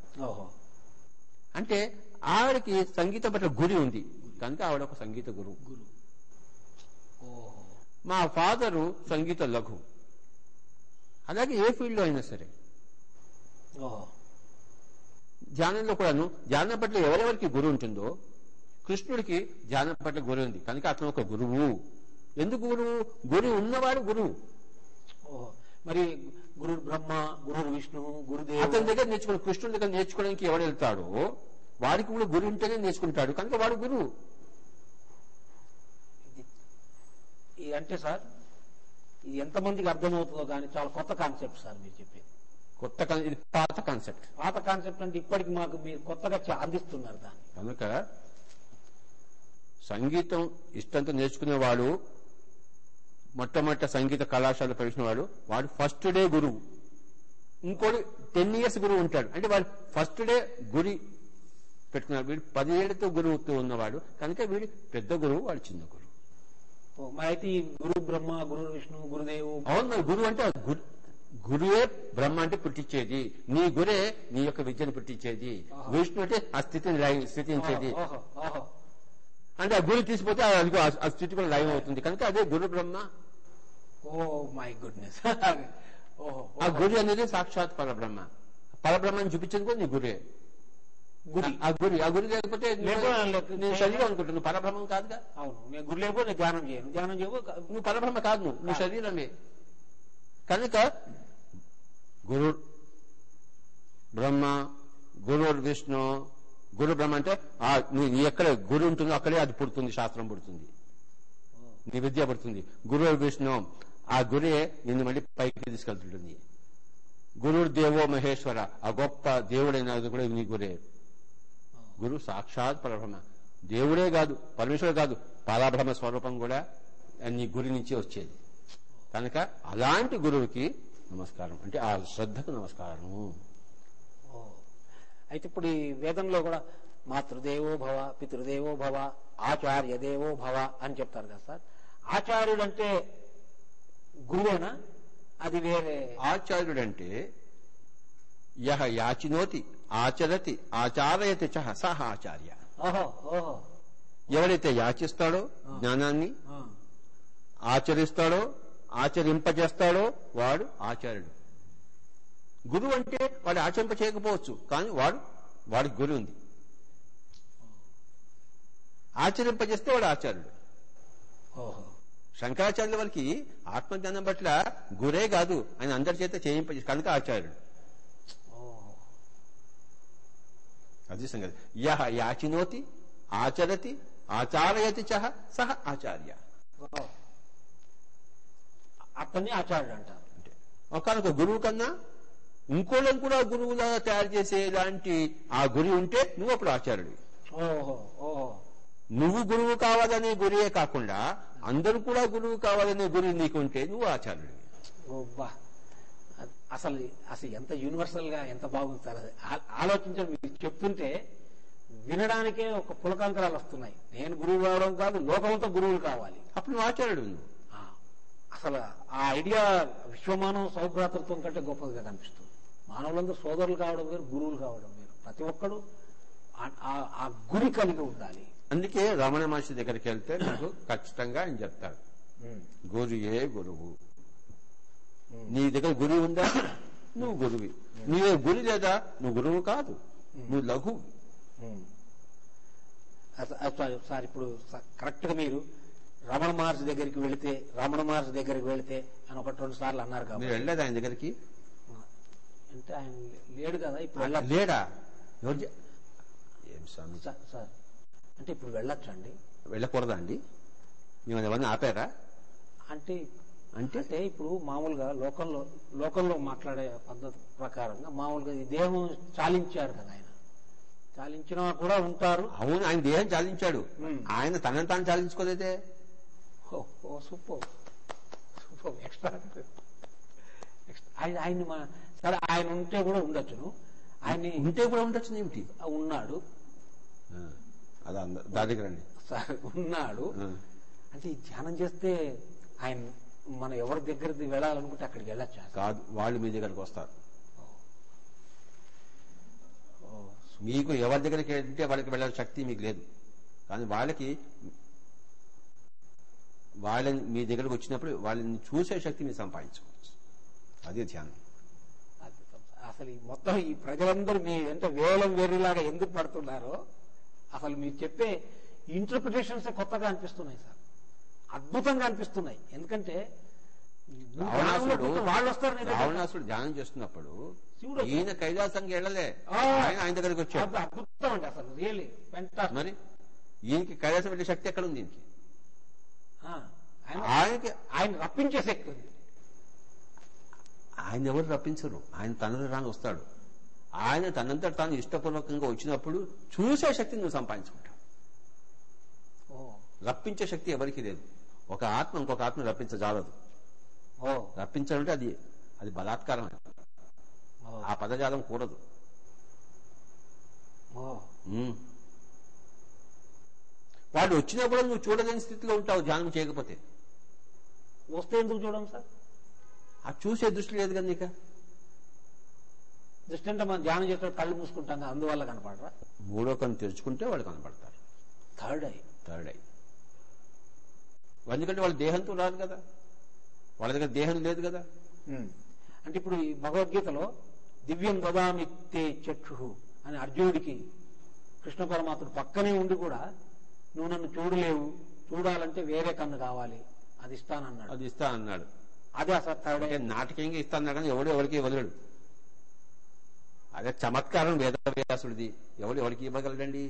అంటే ఆవిడకి సంగీతం పట్ల గురి ఉంది. కనుక ఆవిడ ఒక సంగీత గురువు. మా ఫాదరు సంగీత లఘు అలాగే ఏ ఫీల్డ్లో అయినా సరే. ధ్యానంలో కూడాను ధ్యానం పట్ల ఎవరెవరికి గురి ఉంటుందో కృష్ణుడికి ధ్యానం పట్ల గురి ఉంది. కనుక అతను ఒక గురువు. ఎందుకు గురువు? గురి ఉన్నవాడు గురువు. మరి గురు బ్రహ్మ గురు విష్ణు గురుదేవ్ అతని దగ్గర నేర్చుకుని కృష్ణుడి దగ్గర నేర్చుకోవడానికి ఎవడు వెళ్తాడో వాడికి కూడా గురి ఉంటేనే నేర్చుకుంటాడు. కనుక వాడు గురువు. ఇది అంటే సార్ ఇది ఎంతమందికి అర్థమవుతుందో కానీ చాలా కొత్త కాన్సెప్ట్ సార్ మీరు చెప్పేది. కొత్త ఇది పాత కాన్సెప్ట్. పాత కాన్సెప్ట్ అంటే ఇప్పటికి మాకు మీరు కొత్తగా అందిస్తున్నారు దాన్ని. కనుక సంగీతం ఇష్టంతో నేర్చుకునేవాడు మొట్టమొదట సంగీత కళాశాల ప్రవేశించినవాడు వాడు ఫస్ట్ డే గురువు. ఇంకోటి టెన్ ఇయర్స్ గురువు ఉంటాడు. అంటే వాడు ఫస్ట్ డే గురి పెట్టుకున్నాడు. వీడు పదిహేడుతో గురువుతో ఉన్నవాడు. కనుక వీడు పెద్ద గురువు వాడు చిన్న గురువు. అయితే గురు బ్రహ్మ గురు విష్ణు గురుదేవు అవును గురువు అంటే గురువే బ్రహ్మ అంటే పుట్టించేది. నీ గురే నీ యొక్క విద్యను పుట్టించేది. విష్ణు అంటే ఆ స్థితిని స్థితించేది. అంటే ఆ గురి తీసిపోతే ఆ- అదిగో ఆ- స్థితి కూడా లయం అవుతుంది కనుక అదే గురు బ్రహ్మ. Oh my goodness. [LAUGHS] ఆ గురి అనేది సాక్షాత్ పరబ్రహ్మ. పరబ్రహ్మని చూపించేది కూడా నీ గురే. గురి. ఆ గురి ఆ గురి లేకపోతే నేను శరీరం అనుకుంటున్నాను పరబ్రహ్మం కాదుగా. అవును నేను గురు లేకపోతే ధ్యానం చేయను. ధ్యానం చేయవు నువ్వు పరబ్రహ్మ కాదు నువ్వు. నువ్వు శరీరమే. కనుక గురు బ్రహ్మ గురుడు విష్ణు గురు బ్రహ్మ అంటే ఆ నీ- ఎక్కడ గురు ఉంటుందో అక్కడే అది పుడుతుంది శాస్త్రం పుడుతుంది. నీ విద్య పుడుతుంది. గురువు విష్ణు ఆ గురే నిన్ను మళ్ళీ పైకి తీసుకెళ్తుంటుంది. గురుడు దేవో మహేశ్వర ఆ గొప్ప దేవుడైనది కూడా నీ గురే. గురు సాక్షాత్ పరబ్రహ్మ. దేవుడే కాదు పరమేశ్వరుడు కాదు పరాబ్రహ్మ స్వరూపం కూడా నీ గురి నుంచి వచ్చేది. కనుక అలాంటి గురువుకి నమస్కారం. అంటే ఆ శ్రద్ధకు నమస్కారం ఓ. అయితే ఇప్పుడు ఈ వేదంలో కూడా మాతృదేవో భవ పితృదేవో భవ ఆచార్య దేవో భవ అని చెప్తారు కదా సార్. ఆచార్యుడు అంటే గురువేనా? అది వేరే ఆచార్యుడంటే యహ యాచినోతి ఆచరతి ఆచారయతి చహ సహ ఆచార్య. ఎవరైతే యాచిస్తాడో జ్ఞానాన్ని. ఆచరిస్తాడో ఆచరింపజేస్తాడో వాడు ఆచార్యుడు. గురువు అంటే వాడు ఆచరింప చేయకపోవచ్చు కానీ వాడు వాడికి గురి ఉంది. ఆచరింపజేస్తే వాడు ఆచార్యుడు. శంకరాచార్యుల వారికి ఆత్మజ్ఞానం పట్ల గురే కాదు ఆయన అందరి చేత చేయింపజే కనుక ఆచార్యుడు. అది సంగతి. యహ యాచినోతి ఆచరతి ఆచారయతి చహ సహ ఆచార్య. అతన్ని ఆచార్యుడు అంటారు. అంటే ఒకనొక గురువు కన్నా ఇంకోళ్ళని కూడా గురువులాగా తయారు చేసే ఇలాంటి ఆ గురి ఉంటే నువ్వు అప్పుడు ఆచార్యుడు నువ్వు గురువు కావాలనే గురియే కాకుండా అందరూ కూడా గురువు కావాలనే గురి నీకుంటే నువ్వు ఆచార్యుడు అసలు అసలు ఎంత యూనివర్సల్గా ఎంత ఆ- ఆలోచించడం మీరు చెప్తుంటే వినడానికే ఒక పులకాంతరాలు వస్తున్నాయి. నేను గురువు కావడం కాదు లోకమంతా గురువులు కావాలి. అప్పుడు నువ్వు ఆచార్యుడు నువ్వు. అసలు ఆ ఐడియా విశ్వమానవ సౌభ్రాతృత్వం కంటే గొప్పదిగా కనిపిస్తుంది. మానవులందరూ సోదరులు కావడం వేరు గురువులు కావడం వేరు. ప్రతి ఒక్కడు ఆ- గురి కలిగి ఉండాలి. అందుకే రమణ మహర్షి దగ్గరికి వెళ్తే నాకు ఖచ్చితంగా ఆయన చెప్తారు ఉమ్, గురుయే గురువు. నీ దగ్గర గురి ఉందా? నువ్వు గురువి. నీవే గురి లేదా? నువ్వు గురువు కాదు. నువ్వు లఘు సార్ ఇప్పుడు కరెక్ట్గా మీరు రమణ మహర్షి దగ్గరికి వెళితే రమణ మహర్షి దగ్గరికి వెళితే అని ఒకటి రెండు సార్లు అన్నారు కాబట్టి. వెళ్ళలేదు ఆయన దగ్గరికి? అంటే ఆయన లేడు కదా ఇప్పుడు లేడా? ఏం స్వామి? సార్ అంటే ఇప్పుడు వెళ్ళొచ్చు అండి? వెళ్ళకూడదా అండి? మిమ్మల్ని ఎవరిని ఆపారా? అంటే అంటే? అంటే ఇప్పుడు మామూలుగా లోకంలో లోకంలో మాట్లాడే పద్ధతి ప్రకారంగా మామూలుగా ఈ దేహం చాలించారు కదా ఆయన. చాలించిన కూడా ఉంటారు. అవును ఆయన దేహం చాలించాడు. ఆయన తనని తాను చాలించుకోలేదే. ఓ సూపర్ సూపర్ ఎక్స్ట్రా ఆయన ఆయన్ని మా సరే ఆయన ఉంటే కూడా ఉండొచ్చును. ఆయన్ని ఉంటే కూడా ఉండొచ్చు ఏమిటి ఉన్నాడు. అదా దాని దగ్గర రండి. సరే ఉన్నాడు. అంటే ఈ ధ్యానం చేస్తే ఆయన మనం ఎవరి దగ్గరికి వెళ్ళాలనుకుంటే అక్కడికి వెళ్ళొచ్చా? కాదు వాళ్ళు మీ దగ్గరకు వస్తారు. ఓ, మీకు ఎవరి దగ్గరికి వెళ్తే వాళ్ళకి వెళ్ళాల శక్తి మీకు లేదు. కానీ వాళ్ళకి వాళ్ళని మీ దగ్గరకు వచ్చినప్పుడు వాళ్ళని చూసే శక్తి మీరు సంపాదించుకోవచ్చు. అదే ధ్యానం. అసలు ఈ మొత్తం ఈ ప్రజలందరూ మీ ఎంత వేలం వేరులాగా ఎందుకు పడుతున్నారో అసలు మీరు చెప్పే ఇంటర్ప్రిటేషన్స్ కొత్తగా అనిపిస్తున్నాయి సార్. అద్భుతంగా అనిపిస్తున్నాయి. ఎందుకంటే వాళ్ళు వస్తారు. రావణాసురుడు ధ్యానం చేస్తున్నప్పుడు శివుడు. ఈయన కైలాసంకి వెళ్ళలే. ఆయన ఆయన దగ్గరికి వచ్చాడు. అద్భు- అద్భుతం అండి అసలు. రియలీ మరి ఈయనకి కైలాసం వెళ్ళే శక్తి ఎక్కడ ఉంది ఈయనకి? ఆయన ఆయనకి ఆయన రప్పించే శక్తి ఉంది. ఆయన ఎవరు రప్పించరు? ఆయన తనది రాని వస్తాడు. ఆయన తనంతట తాను ఇష్టపూర్వకంగా వచ్చినప్పుడు చూసే శక్తిని నువ్వు సంపాదించుకుంటావు. రప్పించే శక్తి ఎవరికి లేదు. ఒక ఆత్మ ఇంకొక ఆత్మ రప్పించజాలదు ఓ. రప్పించాలంటే అది అది బలాత్కారం ఆ పదజాలం కూడదు. ఉమ్. వాడు వచ్చినప్పుడు నువ్వు చూడలేని స్థితిలో ఉంటావు ధ్యానం చేయకపోతే. వస్తే ఎందుకు చూడం సార్? ఆ చూసే దృష్టి లేదు కదా నీక? జస్ట్ అంటే మనం ధ్యానం చేస్తే కళ్ళు మూసుకుంటాం కదా, అందువల్ల కనపడరా? మూడో కన్ను తెరుచుకుంటే వాళ్ళు కనపడతారు. థర్డ్ ఐ థర్డ్ ఐ ఎందుకంటే వాళ్ళ దేహంతో రాదు కదా. వాళ్ళ దగ్గర దేహం లేదు కదా. అంటే ఇప్పుడు ఈ భగవద్గీతలో దివ్యం దదామి తే చక్షు అని అర్జునుడికి కృష్ణ పరమాత్ముడు పక్కనే ఉండి కూడా నువ్వు నన్ను చూడలేవు. చూడాలంటే వేరే కన్ను కావాలి. అది ఇస్తానన్నాడు. అది ఇస్తా అన్నాడు. అదే అంటే నాటకీయంగా ఇస్తా అన్నాడు కానీ ఎవడు ఎవరికి వదలడు అదే చమత్కారం వేదవ్యాసుడిది. ఎవడు ఎవరికి ఇవ్వగలడండి?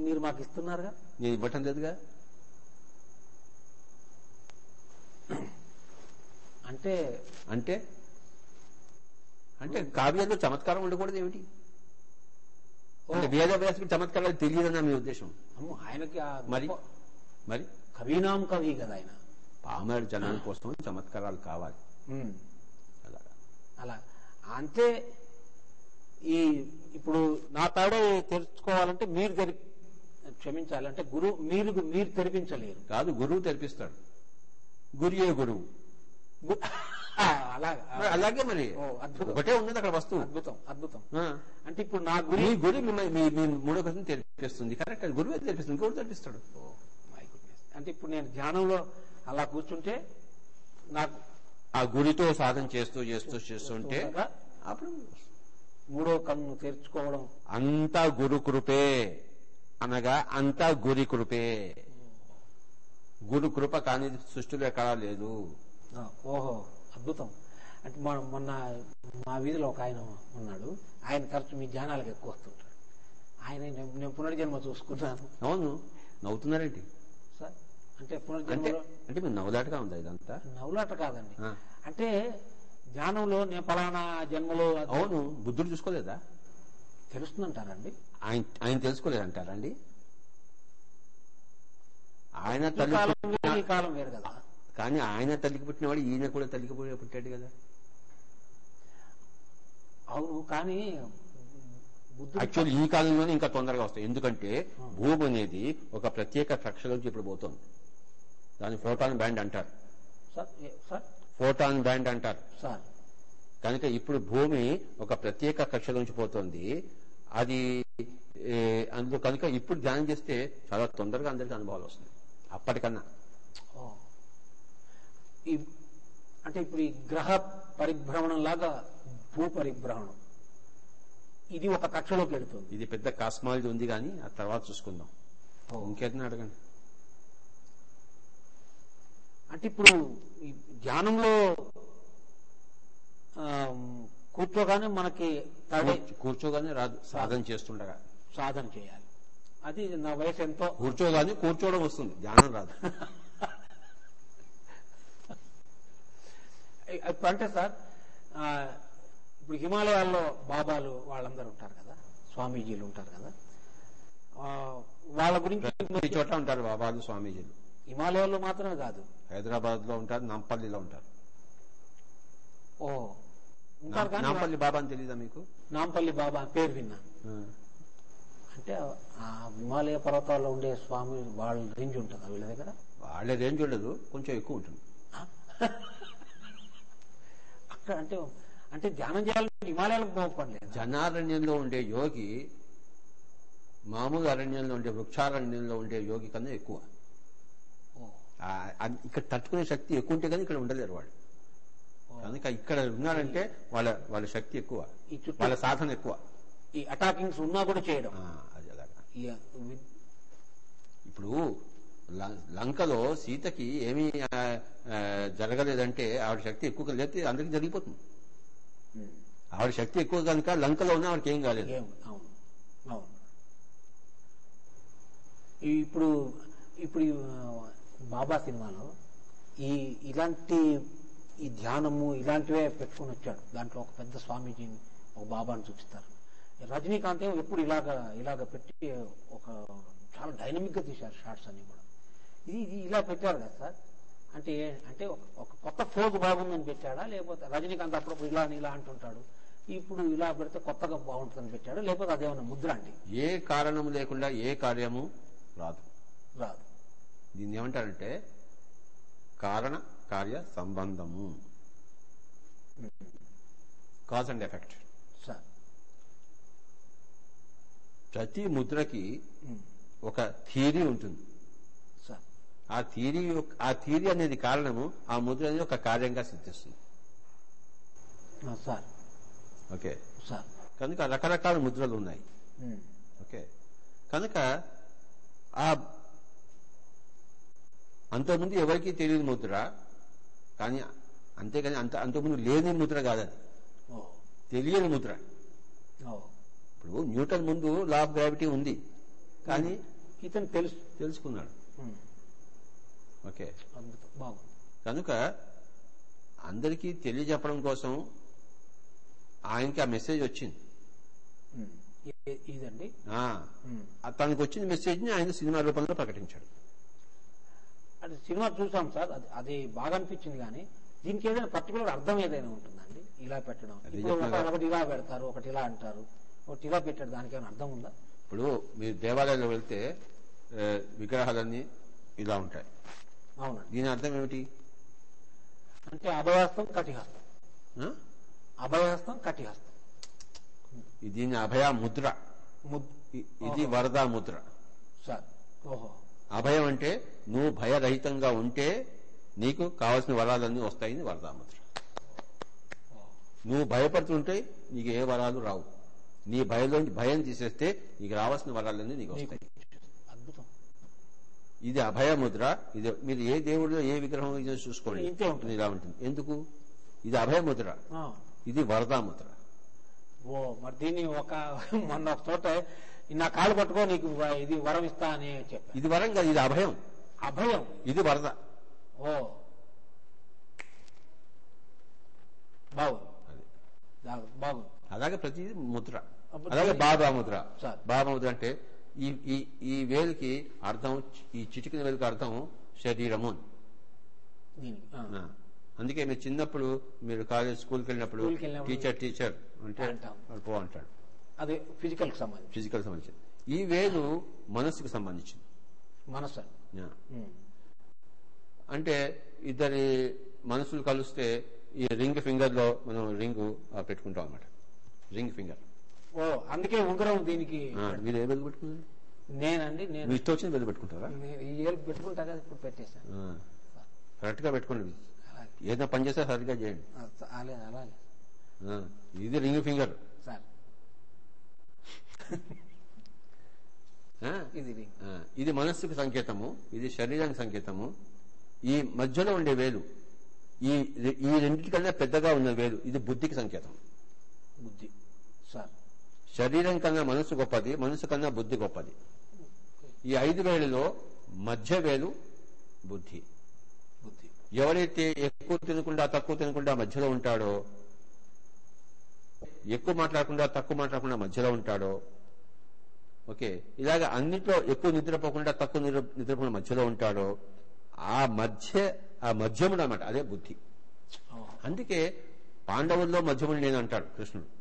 మీరు మాకు ఇస్తున్నారుగా? నేను ఇవ్వటం లేదుగా? అంటే అంటే? అంటే కావ్యంలో చమత్కారం ఉండకూడదు ఏమిటి అంటే వేదవ్యాసుడికి చమత్కారాలు తెలియదన్న మీ ఉద్దేశం? అమ్మో ఆయనకి మరి? మరి? కవీనాం కవి కదా ఆయన. పామర జనం కోసం చమత్కారాలు కావాలి. అలా. అంతే ఈ ఇప్పుడు నా తాడ తెలుసుకోవాలంటే మీరు తెరి క్షమించాలి. అంటే గురువు మీరు మీరు తెరిపించలేరు. కాదు గురువు తెరిపిస్తాడు. గురియే గురువు? అలాగా. మరి అలాగే మరి. ఓ, అద్భుతం. ఒకటే ఉన్నది అక్కడ వస్తువు. అద్భుతం అద్భుతం. అంటే ఇప్పుడు నా గురి మీ గురి మిమ్మల్ని మీ మూడో కోసం తెరిపిస్తుంది. కరెక్ట్ అది గురువే తెరిపిస్తుంది. ఇంకోటి తెరిపిస్తాడు. goodness. అంటే ఇప్పుడు నేను ధ్యానంలో అలా కూర్చుంటే నాకు ఆ గురితో సాధన చేస్తూ చేస్తూ చేస్తుంటే అప్పుడు మూడో కన్ను తెరుచుకోవడం. అంతా గురు కృపే అనగా అంతా గురి కృపే. గురు కృప కాని సృష్టిలో ఎక్కడా లేదు. ఓహో. అద్భుతం. అంటే మొన్న మొన్న మా వీధిలో ఒక ఆయన ఉన్నాడు. ఆయన ఖర్చు మీ ధ్యానాలకు ఎక్కువ వస్తుంటాడు. ఆయన నేను పునర్జన్మ చూసుకున్నాను. అవును. నవ్వుతున్నారేంటి? సార్ అంటే పునర్జన్మలో అంటే మీరు నవ్వులాటగా ఉందా ఇదంతా? నవ్వులాట కాదండి. అంటే ధ్యానంలో నేను పలానా జన్మలో అవును. బుద్ధుడు చూసుకోలేదా? తెలుస్తుందంటారండి? ఆయన ఆయన తెలుసుకోలేదంటారండి ఆయన కాలం వేరు కదా. కానీ ఆయన తల్లికి పుట్టినవాడు ఈయన కూడా తల్లికి పుట్టి- పుట్టాడు కదా. అవును కానీ బుద్ధుడు యాక్చువల్లీ ఈ కాలంలోనే ఇంకా తొందరగా వస్తాయి. ఎందుకంటే భూమి అనేది ఒక ప్రత్యేక కక్ష నుంచి ఇప్పుడు పోతుంది. దాన్ని ఫోటాన్ బ్యాండ్ అంటారు. సార్ ఏ- సార్? ఫోటాన్ బ్యాండ్ అంటారు. సార్. కనుక ఇప్పుడు భూమి ఒక ప్రత్యేక కక్ష నుంచి పోతుంది. అది అందులో కనుక ఇప్పుడు ధ్యానం చేస్తే చాలా తొందరగా అందరికీ అనుభవాలు వస్తాయి అప్పటికన్నా. ఈ అంటే ఇప్పుడు ఈ గ్రహ పరిభ్రమణం లాగా భూ పరిభ్రమణం ఇది ఒక కక్షలోకి వెళుతుంది. ఇది పెద్ద కాస్మాలజీ ఉంది కానీ ఆ తర్వాత చూసుకుందాం. ఓ. ఇంకేదైనా అడగండి? అంటే ఇప్పుడు ఈ ధ్యానంలో కూర్చోగానే మనకి తడే కూర్చో- కూర్చోగానే రాదు సాధన చేస్తుండగా. సాధన చేయాలి. అది నా వయసు ఎంతో. కూర్చోగానే కూర్చోవడం వస్తుంది ధ్యానం రాదు. [LAUGHS] ఇప్పుడు అంటే సార్ ఇప్పుడు హిమాలయాల్లో బాబాలు వాళ్ళందరూ ఉంటారు కదా స్వామీజీలు ఉంటారు కదా. వాళ్ళ గురించి ప్రతి చోట ఉంటారు బాబాలు స్వామీజీలు. హిమాలయాల్లో మాత్రమే కాదు. హైదరాబాద్లో ఉంటారు నాంపల్లిలో ఉంటారు. ఓ ఉంటారు నాంపల్లి బాబా అని తెలీదా మీకు? నాంపల్లి బాబా పేరు విన్నా. అంటే ఆ హిమాలయ పర్వతాల్లో ఉండే స్వామి వాళ్ళ రేంజ్ ఉంటుందా వీళ్ళ దగ్గర? వాళ్ళ రేంజ్ ఉండదు కొంచెం ఎక్కువ ఉంటుంది. అంటే అంటే ధ్యానం చేయాలంటే హిమాలయాలకు పోపడలేదు జనారణ్యంలో ఉండే యోగి మామూలు అరణ్యంలో ఉండే వృక్షారణ్యంలో ఉండే యోగి కన్నా ఎక్కువ. ఇక్కడ తట్టుకునే శక్తి ఎక్కువ ఉంటే కానీ ఇక్కడ ఉండలేరు వాళ్ళు. కనుక ఇక్కడ ఉన్నారంటే వాళ్ళ వాళ్ళ శక్తి ఎక్కువ. వాళ్ళ సాధన ఎక్కువ. ఈ అటాకింగ్స్ ఉన్నా కూడా చేయడం. అది అలాగా. ఇప్పుడు లంకలో సీతకి ఏమీ జరగలేదంటే ఆవిడ శక్తి ఎక్కువ లేకపోతే అందరికి జరిగిపోతుంది. ఆవిడ శక్తి ఎక్కువ కనుక లంకలో ఉన్న ఆవిడకి ఏం కాలేదు. అవును. ఇప్పుడు ఇప్పుడు బాబా సినిమాలో ఈ ఇలాంటి ఈ ధ్యానము ఇలాంటివే పెట్టుకొని వచ్చాడు. దాంట్లో ఒక పెద్ద స్వామీజీని ఒక బాబాని చూపిస్తారు. రజనీకాంత్ ఎప్పుడు ఇలాగ ఇలాగ పెట్టి ఒక చాలా డైనమిక్గా తీశారు షార్ట్స్ అన్ని కూడా. ఇది ఇది ఇలా పెట్టారు కదా సార్. అంటే అంటే ఒక- కొత్త ఫోజ్ బాగుందని పెట్టాడా? లేకపోతే రజనీకాంత్ అప్పుడప్పుడు ఇలా అని ఇలా అంటుంటాడు. ఇప్పుడు ఇలా పెడితే కొత్తగా బాగుంటుందని పెట్టాడు? లేకపోతే అదేమన్నా ముద్ర అండి? ఏ కారణము లేకుండా ఏ కార్యము రాదు. రాదు. దీన్ని ఏమంటారంటే కారణ కార్య సంబంధము. Cause and effect. సార్. ప్రతి ముద్రకి. ఒక థియరీ ఉంటుంది. ఆ థియరీ ఆ థియరీ అనేది కారణము ఆ ముద్ర అనేది ఒక కార్యంగా సిద్ధిస్తుంది. సార్. ఓకే. సార్. కనుక రకరకాల ముద్రలు ఉన్నాయి. ఓకే. కనుక ఆ అంతకుముందు ఎవరికీ తెలియని ముద్ర కానీ అంతేగాని అంత అంతకుముందు లేని ముద్ర కాదు అది ఓ. తెలియని ముద్ర. ఇప్పుడు న్యూటన్ ముందు లా ఆఫ్ గ్రావిటీ ఉంది. కానీ ఇతను తెలుసు తెలుసుకున్నాడు. ఓకే. అద్భుతం బాగుంది. కనుక అందరికీ తెలియజెప్పడం కోసం ఆయనకి ఆ మెసేజ్ వచ్చింది. ఇదండి? తనకు వచ్చిన మెసేజ్ని ఆయన సినిమా రూపంలో ప్రకటించాడు. అంటే సినిమా చూసాం సార్ అది అది బాగా అనిపించింది కానీ దీనికి ఏదైనా పర్టికులర్ అర్థం ఏదైనా ఉంటుందండి? ఇలా పెట్టడం అది. ఒకటి ఇలా పెడతారు ఒకటి ఇలా అంటారు ఒకటి ఇలా పెట్టారు దానికి ఏమైనా అర్థం ఉందా? ఇప్పుడు మీరు దేవాలయాల్లో వెళ్తే విగ్రహాలన్నీ ఇలా ఉంటాయి. అవునండి దీని అర్థం ఏమిటి? అంటే అభయహస్తం కటిహస్తం? అభయహస్తం కటిహస్తం. ఇది దీని అభయ ముద్ర. ఇది వరదా ముద్ర. ఓహో. అభయం అంటే నువ్వు భయరహితంగా ఉంటే నీకు కావలసిన వరాలన్నీ వస్తాయని వరదా ముద్ర. నువ్వు భయపడుతుంటే నీకు ఏ వరాలు రావు. నీ భయంలో భయం తీసేస్తే నీకు రావాల్సిన వరాలన్నీ నీకు వస్తాయి. ఇది అభయ ముద్ర ఇది మీరు ఏ దేవుడిలో ఏ విగ్రహం ఇదో చూసుకోండి. ఇంతే ఉంటుంది. ఇలా ఉంటుంది. ఎందుకు? ఇది అభయ ముద్ర ఆ. ఇది వరదా ముద్ర ఓ మరి దీన్ని ఒక మొన్న ఒక చోట నా కాలు పట్టుకో నీకు ఇది వరం ఇస్తా అని చెప్పారు. ఇది వరం కాదు ఇది అభయం. అభయం? ఇది వరద. ఓ. బాగు- బాగుంది. అలాగే ప్రతి ముద్ర. అలాగే. బాబా ముద్ర. బాబా ముద్ర అంటే ఈ ఈ ఈ వేలుకి అర్థం ఈ చిటికిన వేలుకి అర్థం శరీరము. అందుకే మీరు చిన్నప్పుడు మీరు కాలేజ్ స్కూల్కి వెళ్ళినప్పుడు టీచర్ టీచర్ అంటే. పో అంటాడు. అది ఫిజికల్ సంబంధించి. ఫిజికల్ సంబంధించింది. ఈ వేలు మనస్సుకు సంబంధించింది. మనసు ఆ. ఉమ్. అంటే ఇద్దరి మనసులు కలిస్తే ఈ రింగ్ ఫింగర్లో మనం రింగ్ పెట్టుకుంటాం అన్నమాట. Ring finger. ఓ అందుకే ఉంగరం దీనికి మీరు ఏ పెట్టుకున్నారు? నేనండి నేను ఇష్టం వచ్చిన వేలు పెట్టుకుంటారా? నేను ఈ ఏళ్ళు పెట్టుకుంటా కదా ఇప్పుడు పెట్టేశాను. కరెక్ట్గా పెట్టుకోండి. ఏదైనా పని చేస్తే సరిగ్గా చేయండి. అలాగే అలాగే. ఇది రింగ్ ఫింగర్. సార్. ఇది ఇది మనస్సుకు సంకేతము ఇది శరీరానికి సంకేతము. ఈ మధ్యలో ఉండే వేలు ఈ ఈ రెండింటికన్నా పెద్దగా ఉన్న వేలు ఇది బుద్ధికి సంకేతం. బుద్ధి. సార్. శరీరం కన్నా మనసు గొప్పది మనసు కన్నా బుద్ధి గొప్పది. ఈ ఐదు వేలలో మధ్య వేలు బుద్ధి. బుద్ధి. ఎవరైతే ఎక్కువ తినకుండా తక్కువ తినకుండా మధ్యలో ఉంటాడో ఎక్కువ మాట్లాడకుండా తక్కువ మాట్లాడకుండా మధ్యలో ఉంటాడో ఓకే ఇలాగ అన్నిట్లో ఎక్కువ నిద్రపోకుండా తక్కువ నిద్ర నిద్రపోకుండా మధ్యలో ఉంటాడో ఆ మధ్య ఆ మధ్యముడు అన్నమాట అదే బుద్ధి. అందుకే పాండవుల్లో మధ్యముడు నేను అంటాడు కృష్ణుడు.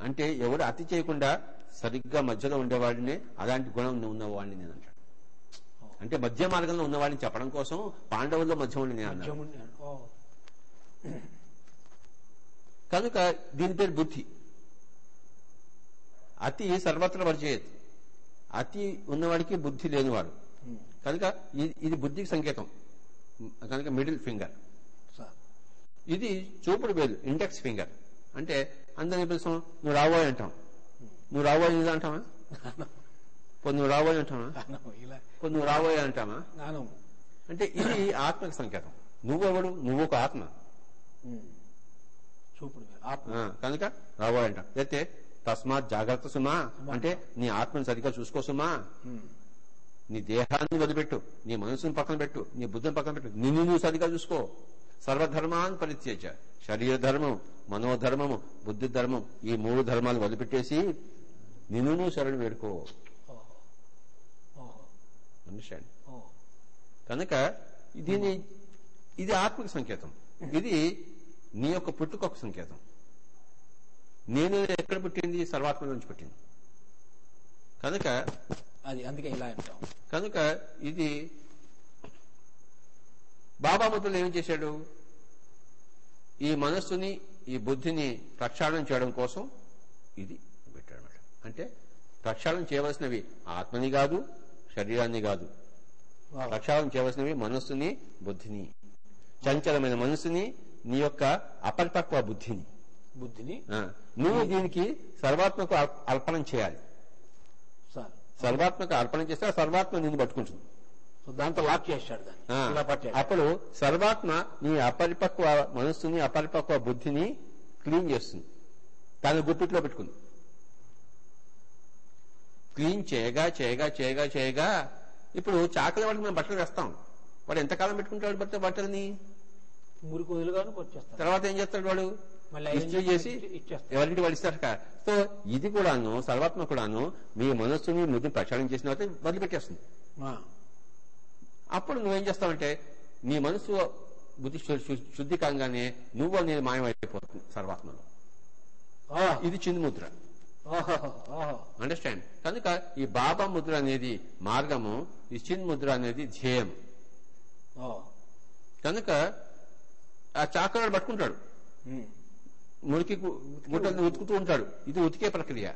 అంటే ఎవరు అతి చేయకుండా సరిగ్గా మధ్యలో ఉండేవాడినే అలాంటి గుణం ఉన్నవాడిని నేను అంటాడు అంటే మధ్య మార్గంలో ఉన్నవాడిని చెప్పడం కోసం పాండవుల్లో మధ్యముడిని నేను కనుక దీని పేరు బుద్ధి. అతి సర్వత్ర వర్జయత్. అతి ఉన్నవాడికి బుద్ధి లేనివాడు. కనుక ఇది ఇది బుద్ధికి సంకేతం. కనుక మిడిల్ ఫింగర్. ఇది చూపుడు వేలు ఇండెక్స్ ఫింగర్. అంటే అందరిని పిలుస్తాం. నువ్వు రాబోయే అంటాం. నువ్వు రాబోయే ఇది అంటావా? పో నువ్వు రాబోయే అంటావా? నువ్వు రాబోయే అంటావా? అంటే ఇది ఆత్మకి సంకేతం. నువ్వెవడు? నువ్వు ఒక ఆత్మ. చూపుడు కనుక రాబోయే అంటాం. అయితే తస్మాత్ జాగ్రత్త సుమా. అంటే నీ ఆత్మని సరిగ్గా చూసుకో సుమా. నీ దేహాన్ని వదిలిపెట్టు. నీ మనసుని పక్కన పెట్టు. నీ బుద్ధిని పక్కన పెట్టు. నిన్ను నువ్వు సరిగా చూసుకో. సర్వధర్మాన్ పరిత్యజ. శరీర ధర్మం మనోధర్మము బుద్ధి ధర్మం ఈ మూడు ధర్మాలు వదిలిపెట్టేసి నిన్ను నువ్వు శరణు వేడుకో. అండర్స్టాండ్ కనుక దీని ఇది ఆత్మక సంకేతం. ఇది నీ యొక్క పుట్టుకొక సంకేతం. నేను ఎక్కడ పుట్టింది? సర్వాత్మ నుంచి పుట్టింది. కనుక అది అందుకే ఇలా అంటాం. కనుక ఇది బాబా ముద్రలు ఏం చేశాడు? ఈ మనస్సుని ఈ బుద్ధిని ప్రక్షాళన చేయడం కోసం ఇది పెట్టాడు అంటే ప్రక్షాళన చేయవలసినవి ఆత్మని కాదు శరీరాన్ని కాదు. ప్రక్షాళన చేయవలసినవి మనస్సుని బుద్ధిని. చంచలమైన మనస్సుని నీ యొక్క అపరిపక్వ బుద్ధిని. బుద్ధిని? నువ్వు దీనికి సర్వాత్మకు అర్ప- అర్పణం చేయాలి. సార్. సర్వాత్మక అర్పణ చేస్తే సర్వాత్మ నిన్ను పట్టుకుంటుంది. దాంతో లాక్ చేశాడు దాన్ని. అప్పుడు సర్వాత్మ నీ అపరిపక్వ మనస్సుని అపరిపక్వ బుద్ధిని క్లీన్ చేస్తుంది. తన గుప్పిట్లో పెట్టుకుంది. క్లీన్ చేయగా చేయగా చేయగా చేయగా ఇప్పుడు చాకలి వాడికి మనం బట్టలు వేస్తాం. వాడు ఎంతకాలం పెట్టుకుంటాడు బట్ట బట్టలని? మురికి వదులుగాను వచ్చేస్తాడు తర్వాత ఏం చేస్తాడు వాడు? మళ్ళీ ఇస్త్రీ చేసి ఎవరింటి వాళ్ళు ఇస్తారు. సో ఇది కూడాను సర్వాత్మ కూడాను మీ మనస్సుని బుద్ధిని ప్రక్షాళన చేసిన తర్వాత వదిలిపెట్టేస్తుంది. అప్పుడు నువ్వేం చేస్తావంటే నీ మనసు బుద్ధి శుద్ధి కాగానే నువ్వు నేను మాయమైపోతుంది సర్వాత్మలో. ఇది చిన్న ముద్ర. అండర్స్టాండ్? కనుక ఈ బాబా ముద్ర అనేది మార్గము ఈ చిన్ ముద్ర అనేది ధ్యేయం. కనుక ఆ చాకరాడు పట్టుకుంటాడు. మురికి గుట్టలు ఉతుకుతూ ఉంటాడు. ఇది ఉతికే ప్రక్రియ.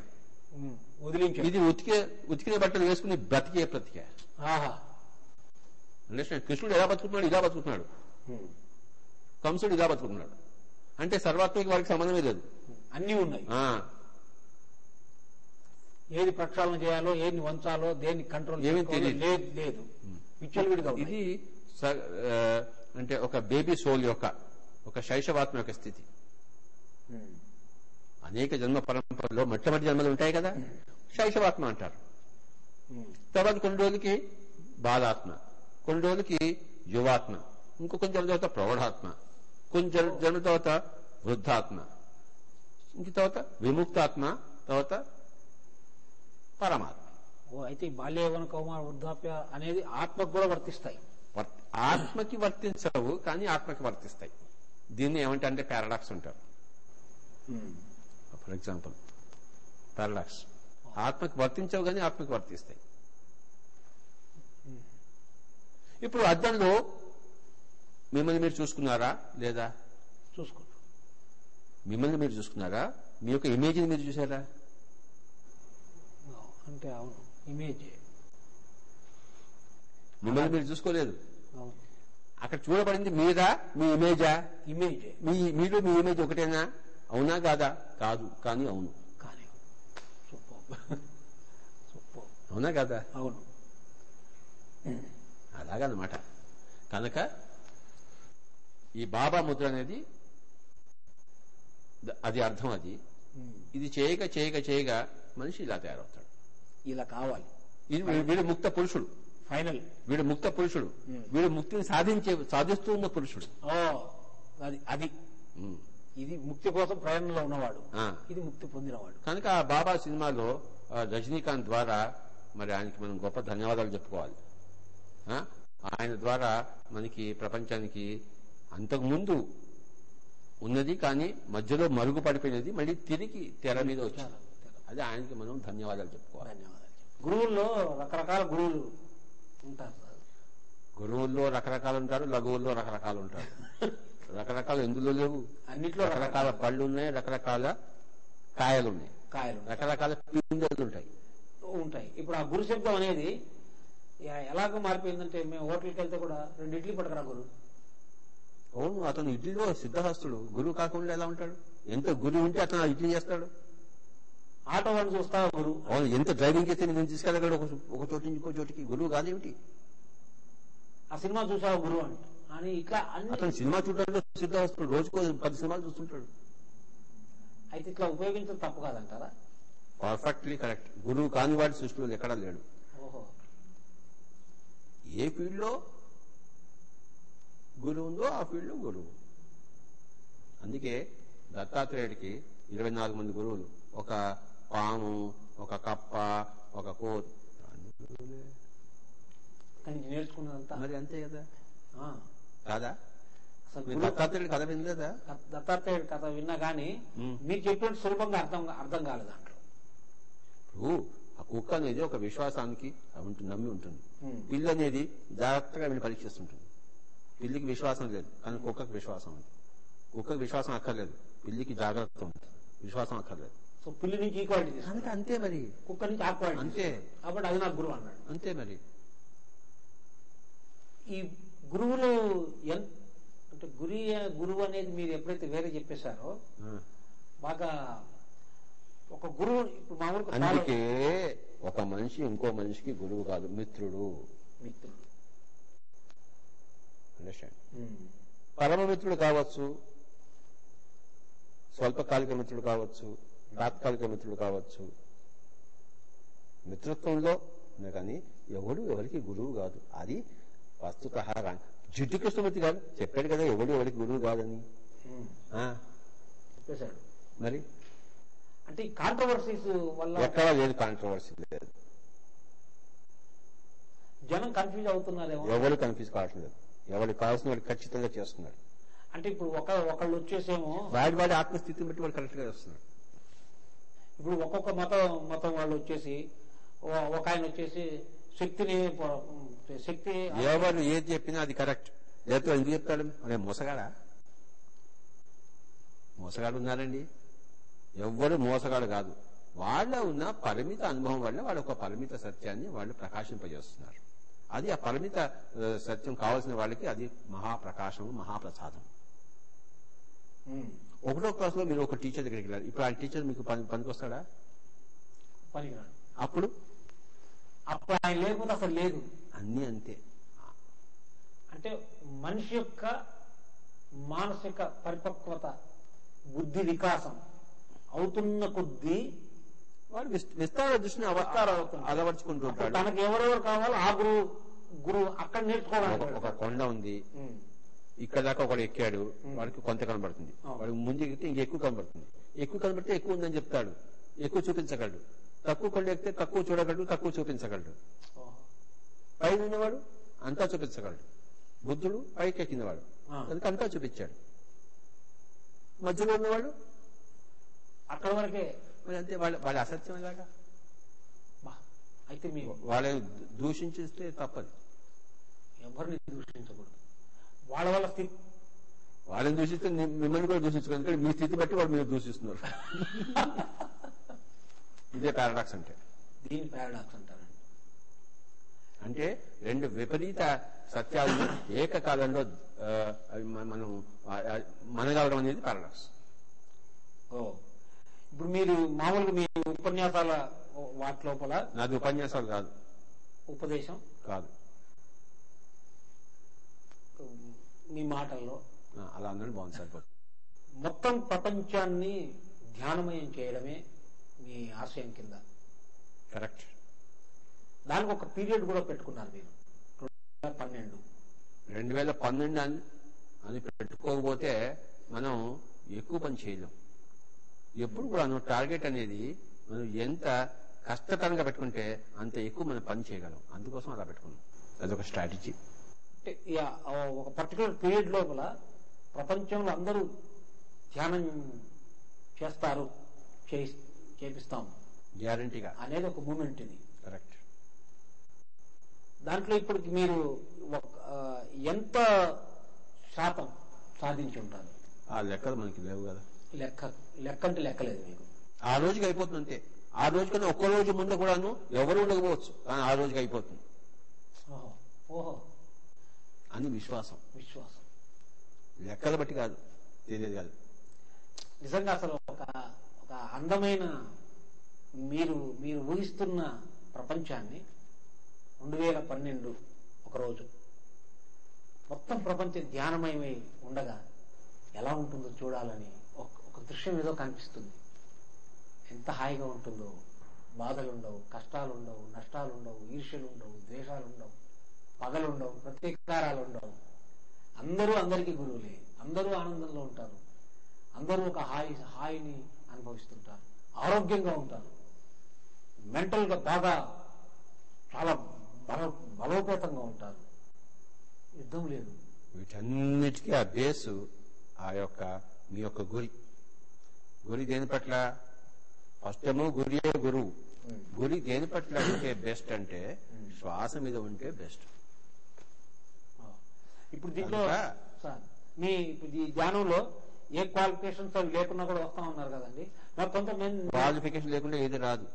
ఇది ఉతికే ఉతికిన బట్టలు వేసుకుని బ్రతికే ప్రక్రియ. ఆహా. అండర్స్టాండ్ కృష్ణుడు ఎలా బతుకుతున్నాడు? ఇలా బతుకుతున్నాడు. కంసుడు ఇలా బతుకుతున్నాడు. అంటే సర్వాత్మకి వారికి సంబంధమే లేదు. అన్నీ ఉన్నాయి. ఏది ప్రక్షాళన చేయాలో ఏది వంచాలో దేన్ని కంట్రోల్. లేదు విచ్చలవిడిగా. ఇది అంటే ఒక బేబీ సోల్ యొక్క ఒక శైశవాత్మ యొక్క స్థితి. అనేక జన్మ పరంపరలో మొట్టమొదటి జన్మలు ఉంటాయి కదా. శైశవాత్మ అంటారు. తర్వాత కొన్ని రోజులకి బాలాత్మ కొన్ని రోజులకి యువాత్మ ఇంకో జన్మ తర్వాత ప్రౌఢాత్మ జన్- జన్మ తర్వాత వృద్ధాత్మ ఇంక తర్వాత విముక్తాత్మ తర్వాత పరమాత్మ. అయితే ఈ బాల్య యవ్వన కౌమార వృద్ధాప్య అనేది ఆత్మకు కూడా వర్తిస్తాయి. వర్- ఆత్మకి వర్తించవు కానీ ఆత్మకి వర్తిస్తాయి. దీన్ని ఏమంటే అంటే paradox um, for example paradox. ఆత్మకి వర్తించవు కానీ ఆత్మకి వర్తిస్తాయి. ఇప్పుడు అద్దంలో మిమ్మల్ని మీరు చూసుకున్నారా? లేదా? చూసుకోండి మిమ్మల్ని మీరు చూసుకున్నారా? మీ యొక్క ఇమేజ్ని మీరు చూసారా అంటే అవును. ఇమేజ్. మిమ్మల్ని మీరు చూసుకోలేదు. అవును. అక్కడ చూడబడింది మీరా మీ ఇమేజా? ఇమేజ్. మీ మీరు మీ ఇమేజ్ ఒకటేనా? అవునా కాదా? కాదు. కానీ అవును. కానీ [LAUGHS] అవునా కాదా? అవును. అలాగనమాట కనుక ఈ బాబా ముద్ర అనేది అది అర్థం అది. ఇది చేయక చేయక చేయగా మనిషి ఇలా తయారవుతాడు. ఇలా కావాలి. వీడు ముక్త పురుషుడు. ఫైనల్. వీడు ముక్త పురుషుడు. వీడు ముక్తిని సాధించే సాధిస్తూ ఉన్న పురుషుడు. ఓ అది అది. ఇది ముక్తి కోసం ప్రయాణంలో ఉన్నవాడు. ఇది ముక్తి పొందినవాడు. కనుక ఆ బాబా సినిమాలో రజనీకాంత్ ద్వారా మరి ఆయనకి మనం గొప్ప ధన్యవాదాలు చెప్పుకోవాలి. ఆ? ఆయన ద్వారా మనకి ప్రపంచానికి అంతకు ముందు ఉన్నది కానీ మధ్యలో మరుగుపడిపోయినది మళ్ళీ తిరిగి తెర మీద వచ్చింది అది ఆయనకి మనం ధన్యవాదాలు చెప్పుకోవాలి. ధన్యవాదాలు. గురువుల్లో రకరకాల గురువులు ఉంటారు. సార్ గురువుల్లో రకరకాలు ఉంటారు లఘువుల్లో రకరకాలు ఉంటారు. [LAUGHS] రకరకాలు ఎందులో లేవు? అన్నిట్లో రకరకాల పళ్ళు ఉన్నాయి రకరకాల కాయలు ఉన్నాయి కాయలు రకరకాల పిందెలు ఉంటాయి. ఉంటాయి. ఇప్పుడు ఆ గురు శబ్దం అనేది ఎలాగ మారిపోయిందంటే మేము హోటల్కి వెళ్తే కూడా రెండు ఇడ్లీ పట్టుకురా గురు. అవును అతను ఇడ్లీలో సిద్ధహస్తుడు. గురువు కాకుండా ఎలా ఉంటాడు? ఎంత గురువు ఉంటే అతను ఇడ్లీ చేస్తాడు. ఆటో వాడిని చూస్తావా గురు. అవును ఎంత డ్రైవింగ్ చేస్తే నేను తీసుకెళ్ళగలడు ఒక చోటు నుంచి ఇంకో చోటికి? గురువు కాదేమిటి? ఆ సినిమా చూసావా గురు అంట అని ఇట్లా అతను సినిమా చూడడంలో సిద్ధహస్తుడు. రోజుకో పది సినిమాలు చూస్తుంటాడు. అయితే ఇట్లా ఉపయోగించడం తప్పు కాదంటారా? Perfectly correct. గురువు కాని వాడి సృష్టిలో ఎక్కడా లేడు. ఏ ఫీల్డ్లో గురువు ఉందో ఆ ఫీల్డ్లో గురువు అందుకే దత్తాత్రేయుడికి ఇరవై నాలుగు మంది గురువులు ఒక పాము ఒక కప్ప ఒక కోత్. కానీ నేర్చుకున్నదంతా. మరి అంతే కదా. ఆ. కాదా? అసలు మీరు గురువు దత్తాత్రేయుడి కథ వినలేదా? దత్తాత్రేయుడి కథ విన్నా గానీ. మీరు చెప్పినట్టు సులభంగా అర్థం అర్థం కాలేదు దాంట్లో. ఇప్పుడు ఆ కుక్క అనేది ఒక విశ్వాసానికి నమ్మి ఉంటుంది. పిల్లి అనేది జాగ్రత్తగా వీళ్ళు పరీక్షిస్తుంటుంది. పిల్లికి విశ్వాసం లేదు కానీ కుక్కకి విశ్వాసం ఉంది. కుక్కకి విశ్వాసం అక్కర్లేదు పిల్లికి జాగ్రత్త ఉంది. విశ్వాసం అక్కర్లేదు. సో పిల్లి నుంచి అందుకే అంతే మరి. కుక్క నుంచి అంతే. కాబట్టి అది నాకు గురువు అన్నాడు. అంతే మరి. ఈ గురువులు అంటే గురి గురువు అనేది మీరు ఎప్పుడైతే వేరే చెప్పేశారో. బాగా ఒక గురువు మామూలుగా అందుకే ఒక మనిషి ఇంకో మనిషికి గురువు కాదు మిత్రుడు. మిత్రుడు. అండర్స్టాండ్ ఉమ్. పరమమిత్రుడు కావచ్చు స్వల్పకాలిక మిత్రుడు కావచ్చు తాత్కాలిక మిత్రుడు కావచ్చు. మిత్రత్వంలో కానీ ఎవడు ఎవరికి గురువు కాదు. అది వస్తుత జిడ్డు కృష్ణమూర్తి కాదు చెప్పాడు కదా ఎవడు ఎవరికి గురువు కాదని. మరి? అంటే ఈ కాంట్రవర్సీస్ వల్ల ఎక్కడా లేదు కాంట్రవర్సీ లేదు. జనం కన్ఫ్యూజ్ అవుతున్నారేమో. ఎవరు కన్ఫ్యూజ్ కావట్లేదు. ఎవరికి కావాల్సిన వాడు ఖచ్చితంగా చేస్తున్నాడు. అంటే ఇప్పుడు ఒక ఒకళ్ళు వచ్చేసేమో వాడి వాడి ఆత్మస్థితిని బట్టి వాడు కరెక్ట్గా చేస్తున్నాడు. ఇప్పుడు ఒక్కొక్క మతం మతం వాళ్ళు వచ్చేసి ఒక ఆయన వచ్చేసి శక్తిని శక్తి ఎవరు ఏది చెప్పినా అది కరెక్ట్ లేకపోతే ఎందుకు చెప్తాడు? అదే మోసగాడా? మోసగాడు ఉన్నారండి ఎవ్వరు మోసగాడు కాదు. వాళ్ళ ఉన్న పరిమిత అనుభవం వల్ల వాళ్ళు ఒక పరిమిత సత్యాన్ని వాళ్ళు ప్రకాశింపజేస్తున్నారు. అది ఆ పరిమిత సత్యం కావాల్సిన వాళ్ళకి అది మహాప్రకాశం మహాప్రసాదం ఒకటో క్లాస్లో మీరు ఒక టీచర్ దగ్గరికి వెళ్ళారు. ఇప్పుడు ఆ టీచర్ మీకు పని పనికొస్తాడా అప్పుడు? అప్పుడు ఆయన లేకపోతే అసలు లేదు. అన్నీ అంతే. అంటే మనిషి యొక్క మానసిక పరిపక్వత బుద్ధి వికాసం అవుతున్న కొద్దీ వాడు విస్- విస్తార దృష్టిని. అలవర్చుకుంటూ ఉంటాడు తనకు ఎవరెవరు కావాలో ఆ గురువు గురువు అక్కడ నేర్చుకోవడానికి ఒక-. కొండ ఉంది. ఇక్కడ దాకా ఒకడు ఎక్కాడు. వాడికి కొంత కనబడుతుంది. వాడికి ముందు ఎక్కితే ఇంకెక్కువ కనబడుతుంది. ఎక్కువ కనబడితే ఎక్కువ ఉందని చెప్తాడు. ఎక్కువ చూపించగలడు. తక్కువ కొండ ఎక్కితే తక్కువ చూడగలడు తక్కువ చూపించగలడు. పైన ఉన్నవాడు అంతా చూపించగలడు. బుద్ధుడు పైకి ఎక్కినవాడు. అందుకు అంతా చూపించాడు. మధ్యలో ఉన్నవాడు అక్కడ వరకే. మరి అంతే వాళ్ళ వాళ్ళ అసత్యం ఎలాగా బా, అయితే మీ వాళ్ళని దూషించిస్తే తప్పదు. ఎవరిని దూషించకూడదు? వాళ్ళ వల్ల స్థితి. వాళ్ళని దూషిస్తే మిమ్మల్ని కూడా దూషించుకోండి ఎందుకంటే మీ స్థితి బట్టి వాళ్ళు మీరు దూషిస్తున్నారు. [LAUGHS] ఇదే పారాడాక్స్ అంటే. దీని పారాడాక్స్ అంటారండి అంటే రెండు విపరీత సత్యాలను ఏకకాలంలో మనం మనగలడం అనేది పారాడాక్స్ ఓ ఇప్పుడు మీరు మామూలుగా మీ ఉపన్యాసాల వాటి లోపల నాది ఉపన్యాసాలు కాదు. ఉపదేశం? కాదు. మీ మాటల్లో. అలా అందరూ బాగుంది సరిపోతుంది మొత్తం ప్రపంచాన్ని ధ్యానమయం చేయడమే మీ ఆశయం కింద. కరెక్ట్. దానికి ఒక పీరియడ్ కూడా పెట్టుకున్నారు మీరు. రెండు వేల పన్నెండు. రెండు వేల పన్నెండు అని అని పెట్టుకోకపోతే మనం ఎక్కువ పని చేయలేం. ఎప్పుడు కూడా టార్గెట్ అనేది మనం ఎంత కష్టతరంగా పెట్టుకుంటే అంత ఎక్కువ మనం పని చేయగలం. అందుకోసం అలా పెట్టుకున్నాం. అదొక స్ట్రాటజీ. అంటే ఒక పర్టికులర్ పీరియడ్ లోపల ప్రపంచంలో అందరూ ధ్యానం చేస్తారు చేయి- చేపిస్తాం. గ్యారంటీగా. అనేది ఒక మూమెంట్ ఇది. కరెక్ట్. దాంట్లో ఇప్పటికి మీరు ఎంత శాతం సాధించి ఉంటారు? ఆ లెక్కలు మనకి లేవు కదా. లెక్క లెక్క అంటే లెక్కలేదు మీకు. ఆ రోజుకి అయిపోతుంది అంతే. ఆ రోజు కన్నా ఒక్క రోజు ముందు కూడాను ఎవరు ఉండకపోవచ్చు. కానీ ఆ రోజుకి అయిపోతుంది. ఓహో ఓహో. అని విశ్వాసం. విశ్వాసం. లెక్కలు బట్టి కాదు తెలియదు కాదు. నిజంగా అసలు ఒక ఒక అందమైన మీరు మీరు ఊహిస్తున్న ప్రపంచాన్ని రెండు వేల పన్నెండు ఒక రోజు మొత్తం ప్రపంచం ధ్యానమయమై ఉండగా ఎలా ఉంటుందో చూడాలని దృశ్యం ఏదో కనిపిస్తుంది. ఎంత హాయిగా ఉంటుందో. బాధలు ఉండవు కష్టాలు ఉండవు నష్టాలు ఉండవు ఈర్ష్యలు ఉండవు ద్వేషాలు ఉండవు పగలు ఉండవు ప్రతీకారాలు ఉండవు అందరూ అందరికీ గురువులే. అందరూ ఆనందంలో ఉంటారు. అందరూ ఒక హాయి హాయిని అనుభవిస్తుంటారు. ఆరోగ్యంగా ఉంటారు. మెంటల్గా బాగా చాలా బల బలోపేతంగా ఉంటారు. యుద్ధం లేదు. వీటన్నిటికీ ఆ బేసు ఆ యొక్క మీ యొక్క గురి గురి దేని పట్ల? ఫస్ట్ ఏమో గురియే గురువు. గురి దేని పట్ల ఉంటే బెస్ట్ అంటే శ్వాస మీద ఉంటే బెస్ట్. ఇప్పుడు దీంట్లో మీ ధ్యానంలో ఏ క్వాలిఫికేషన్స్ అవి లేకున్నా కూడా వస్తా ఉన్నారు కదండి. మరి కొంతమంది క్వాలిఫికేషన్ లేకుండా ఏది రాదు.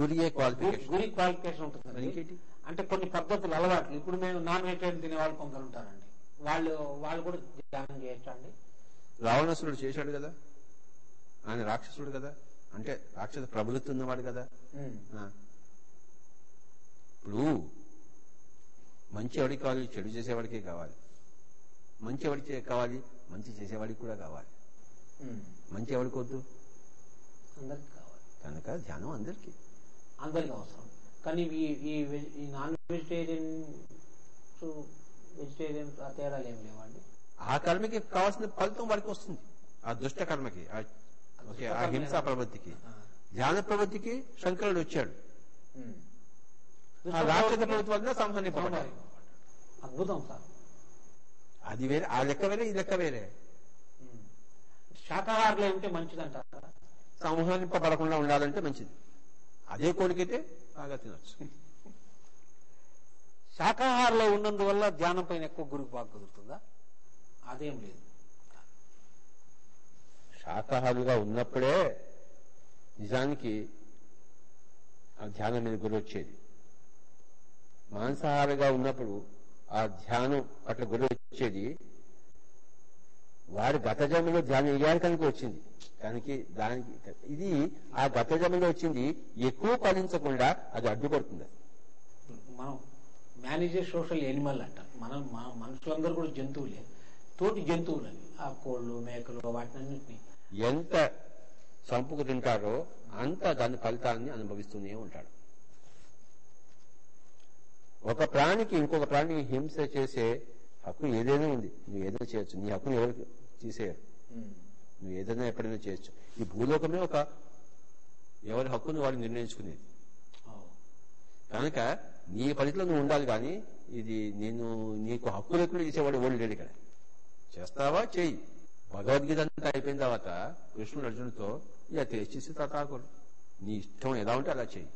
గురియే క్వాలిఫికేషన్ గురి క్వాలిఫికేషన్ ఇంకేంటి? అంటే కొన్ని పద్ధతులు అలవాట్లు. ఇప్పుడు మేము నాన్ వెజిటేరియన్ తినే వాళ్ళు కొందరు ఉంటారండి. వాళ్ళు వాళ్ళు కూడా ధ్యానం చేయొచ్చా అండి రావణాసురుడు చేశాడు కదా? ఆయన రాక్షసుడు కదా. అంటే రాక్షస ప్రబలుతున్నవాడు ఉన్నవాడు కదా. ఇప్పుడు మంచి ఎవరికి కావాలి చెడు చేసేవాడికే కావాలి. మంచివాడికి కావాలి మంచి చేసేవాడికి కూడా కావాలి. మంచి ఎవరికి వద్దు. అందరికి కావాలి. కనుక ధ్యానం అందరికీ. అందరికి అవసరం. కానీ ఈ ఈ నాన్ వెజిటేరియన్ వెజిటేరియన్ తేడాలు ఏం లేవండి? ఆ కర్మకి కావాల్సిన ఫలితం వాడికి వస్తుంది. ఆ దుష్ట కర్మకి ఆ- ఓకే ఆ హింసా ప్రవృత్తికి. ధ్యాన ప్రవృత్తికి శంకరుడు వచ్చాడు. ఆ రాక్షస ప్రవృత్తి వల్ల సంహరింపబడ్డాడు. అద్భుతం సార్. అది వేరే ఆ లెక్క వేరే ఈ లెక్క వేరే. శాకాహారులు ఉంటే మంచిదంటారా? సంహరింపబడకుండా ఉండాలంటే మంచిది. అదే కోరికైతే బాగా తినొచ్చు. శాకాహారంలో ఉన్నందువల్ల ధ్యానం పైన ఎక్కువ గురికి బాగా కుదురుతుందా? అదేం లేదు. శాకాహారులుగా ఉన్నప్పుడే నిజానికి ఆ ధ్యానం మీద గురి వచ్చేది. మాంసాహారుగా ఉన్నప్పుడు ఆ ధ్యానం అట్లా గురి వచ్చేది. వారి గత జన్మలో ధ్యానం ఇయ్యాలి కనుక వచ్చింది. దానికి దానికి ఇది ఆ గత జన్మలో వచ్చింది ఎక్కువ ఫలించకుండా అది అడ్డుపడుతుంది. మనం మేనేజర్ సోషల్ ఎనిమల్ అంట. మనం మన మనుషులందరూ కూడా జంతువులే. తోటి జంతువులు ఆ కోళ్ళు మేకలు వాటినన్నింటినీ ఎంత చంపుకు తింటారో అంత దాని ఫలితాన్ని అనుభవిస్తూనే ఉంటాడు. ఒక ప్రాణికి ఇంకొక ప్రాణికి హింస చేసే హక్కు ఏదైనా ఉంది. నువ్వు ఏదైనా చేయొచ్చు. నీ హక్కును ఎవరు తీసేయరు. నువ్వు ఏదైనా ఎప్పుడైనా చేయొచ్చు. ఈ భూలోకమే ఒక ఎవరి హక్కును వాడు నిర్ణయించుకునేది. కనుక నీ పరిధిలో నువ్వు ఉండాలి కానీ ఇది నేను నీకు హక్కు లేకుండా చేసేవాడు ఓడి లేడు ఇక్కడ. చేస్తావా? చెయ్యి భగవద్గీత అంతా అయిపోయిన తర్వాత కృష్ణుడు అర్జునుడితో ఇక తెచ్చేసి తాతాకుడు నీ ఇష్టం ఎలా ఉంటే అలా చెయ్యి.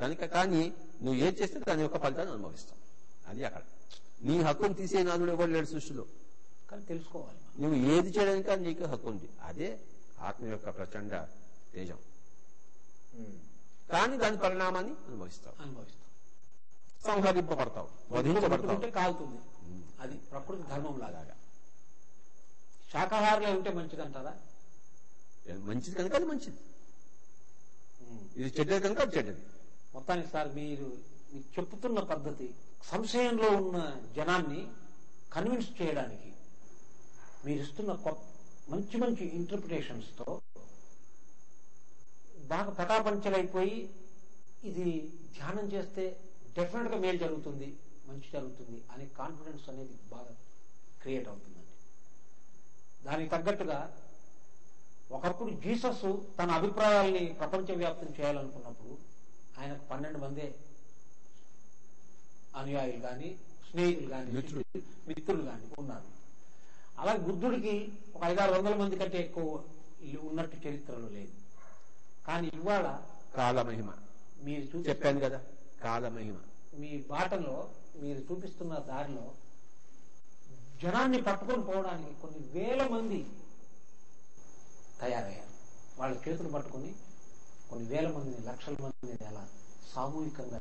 కనుక కానీ నువ్వు ఏం చేస్తే దాని యొక్క ఫలితాన్ని అనుభవిస్తావు. అది అక్కడ. నీ హక్కును తీసే నాదుడు ఎవరు లేడు సృష్టిలో? కానీ తెలుసుకోవాలి. నువ్వు ఏది చేయడానికి నీకు హక్కు ఉంది. అదే ఆత్మ యొక్క ప్రచండ తేజం. కానీ దాని పరిణామాన్ని అనుభవిస్తావు. అనుభవిస్తాం సంహరింపబడతావు. వధించబడతావు. ముట్టుకుంటే కాలుతుంది అది ప్రకృతి ధర్మం లాగా శాకాహారులే ఉంటే మంచిదంటారా? మంచిది కనుక అది మంచిది. ఇది చెడ్డది కనుక అది చెడ్డది. మొత్తానికి సార్ మీరు మీకు చెప్తున్న పద్ధతి సంశయంలో ఉన్న జనాన్ని కన్విన్స్ చేయడానికి మీరు ఇస్తున్న మంచి మంచి ఇంటర్ప్రిటేషన్స్తో బాగా పటాపంచలైపోయి ఇది ధ్యానం చేస్తే డెఫినెట్గా మేలు జరుగుతుంది మంచి జరుగుతుంది అనే కాన్ఫిడెన్స్ అనేది బాగా క్రియేట్ అవుతుందండి దానికి తగ్గట్టుగా ఒకప్పుడు జీసస్ తన అభిప్రాయాల్ని ప్రపంచవ్యాప్తం చేయాలనుకున్నప్పుడు ఆయనకు పన్నెండు మందే అనుయాయులు కానీ స్నేహితులు కానీ మిత్రులు. కానీ ఉన్నారు. అలాగే బుద్ధుడికి ఒక ఐదారు వందల మంది కంటే ఎక్కువ ఉన్నట్టు చరిత్రలో లేదు. కానీ ఇవాళ కాలమహిమ మీరు చెప్పాను కదా కాలమహిమ మీ బాటలో మీరు చూపిస్తున్న దారిలో జనాన్ని పట్టుకొని పోవడానికి కొన్ని వేల మంది తయారయ్యారు. వాళ్ళ చేతులు పట్టుకొని కొన్ని వేల మందిని లక్షల మందిని ఎలా సామూహికంగా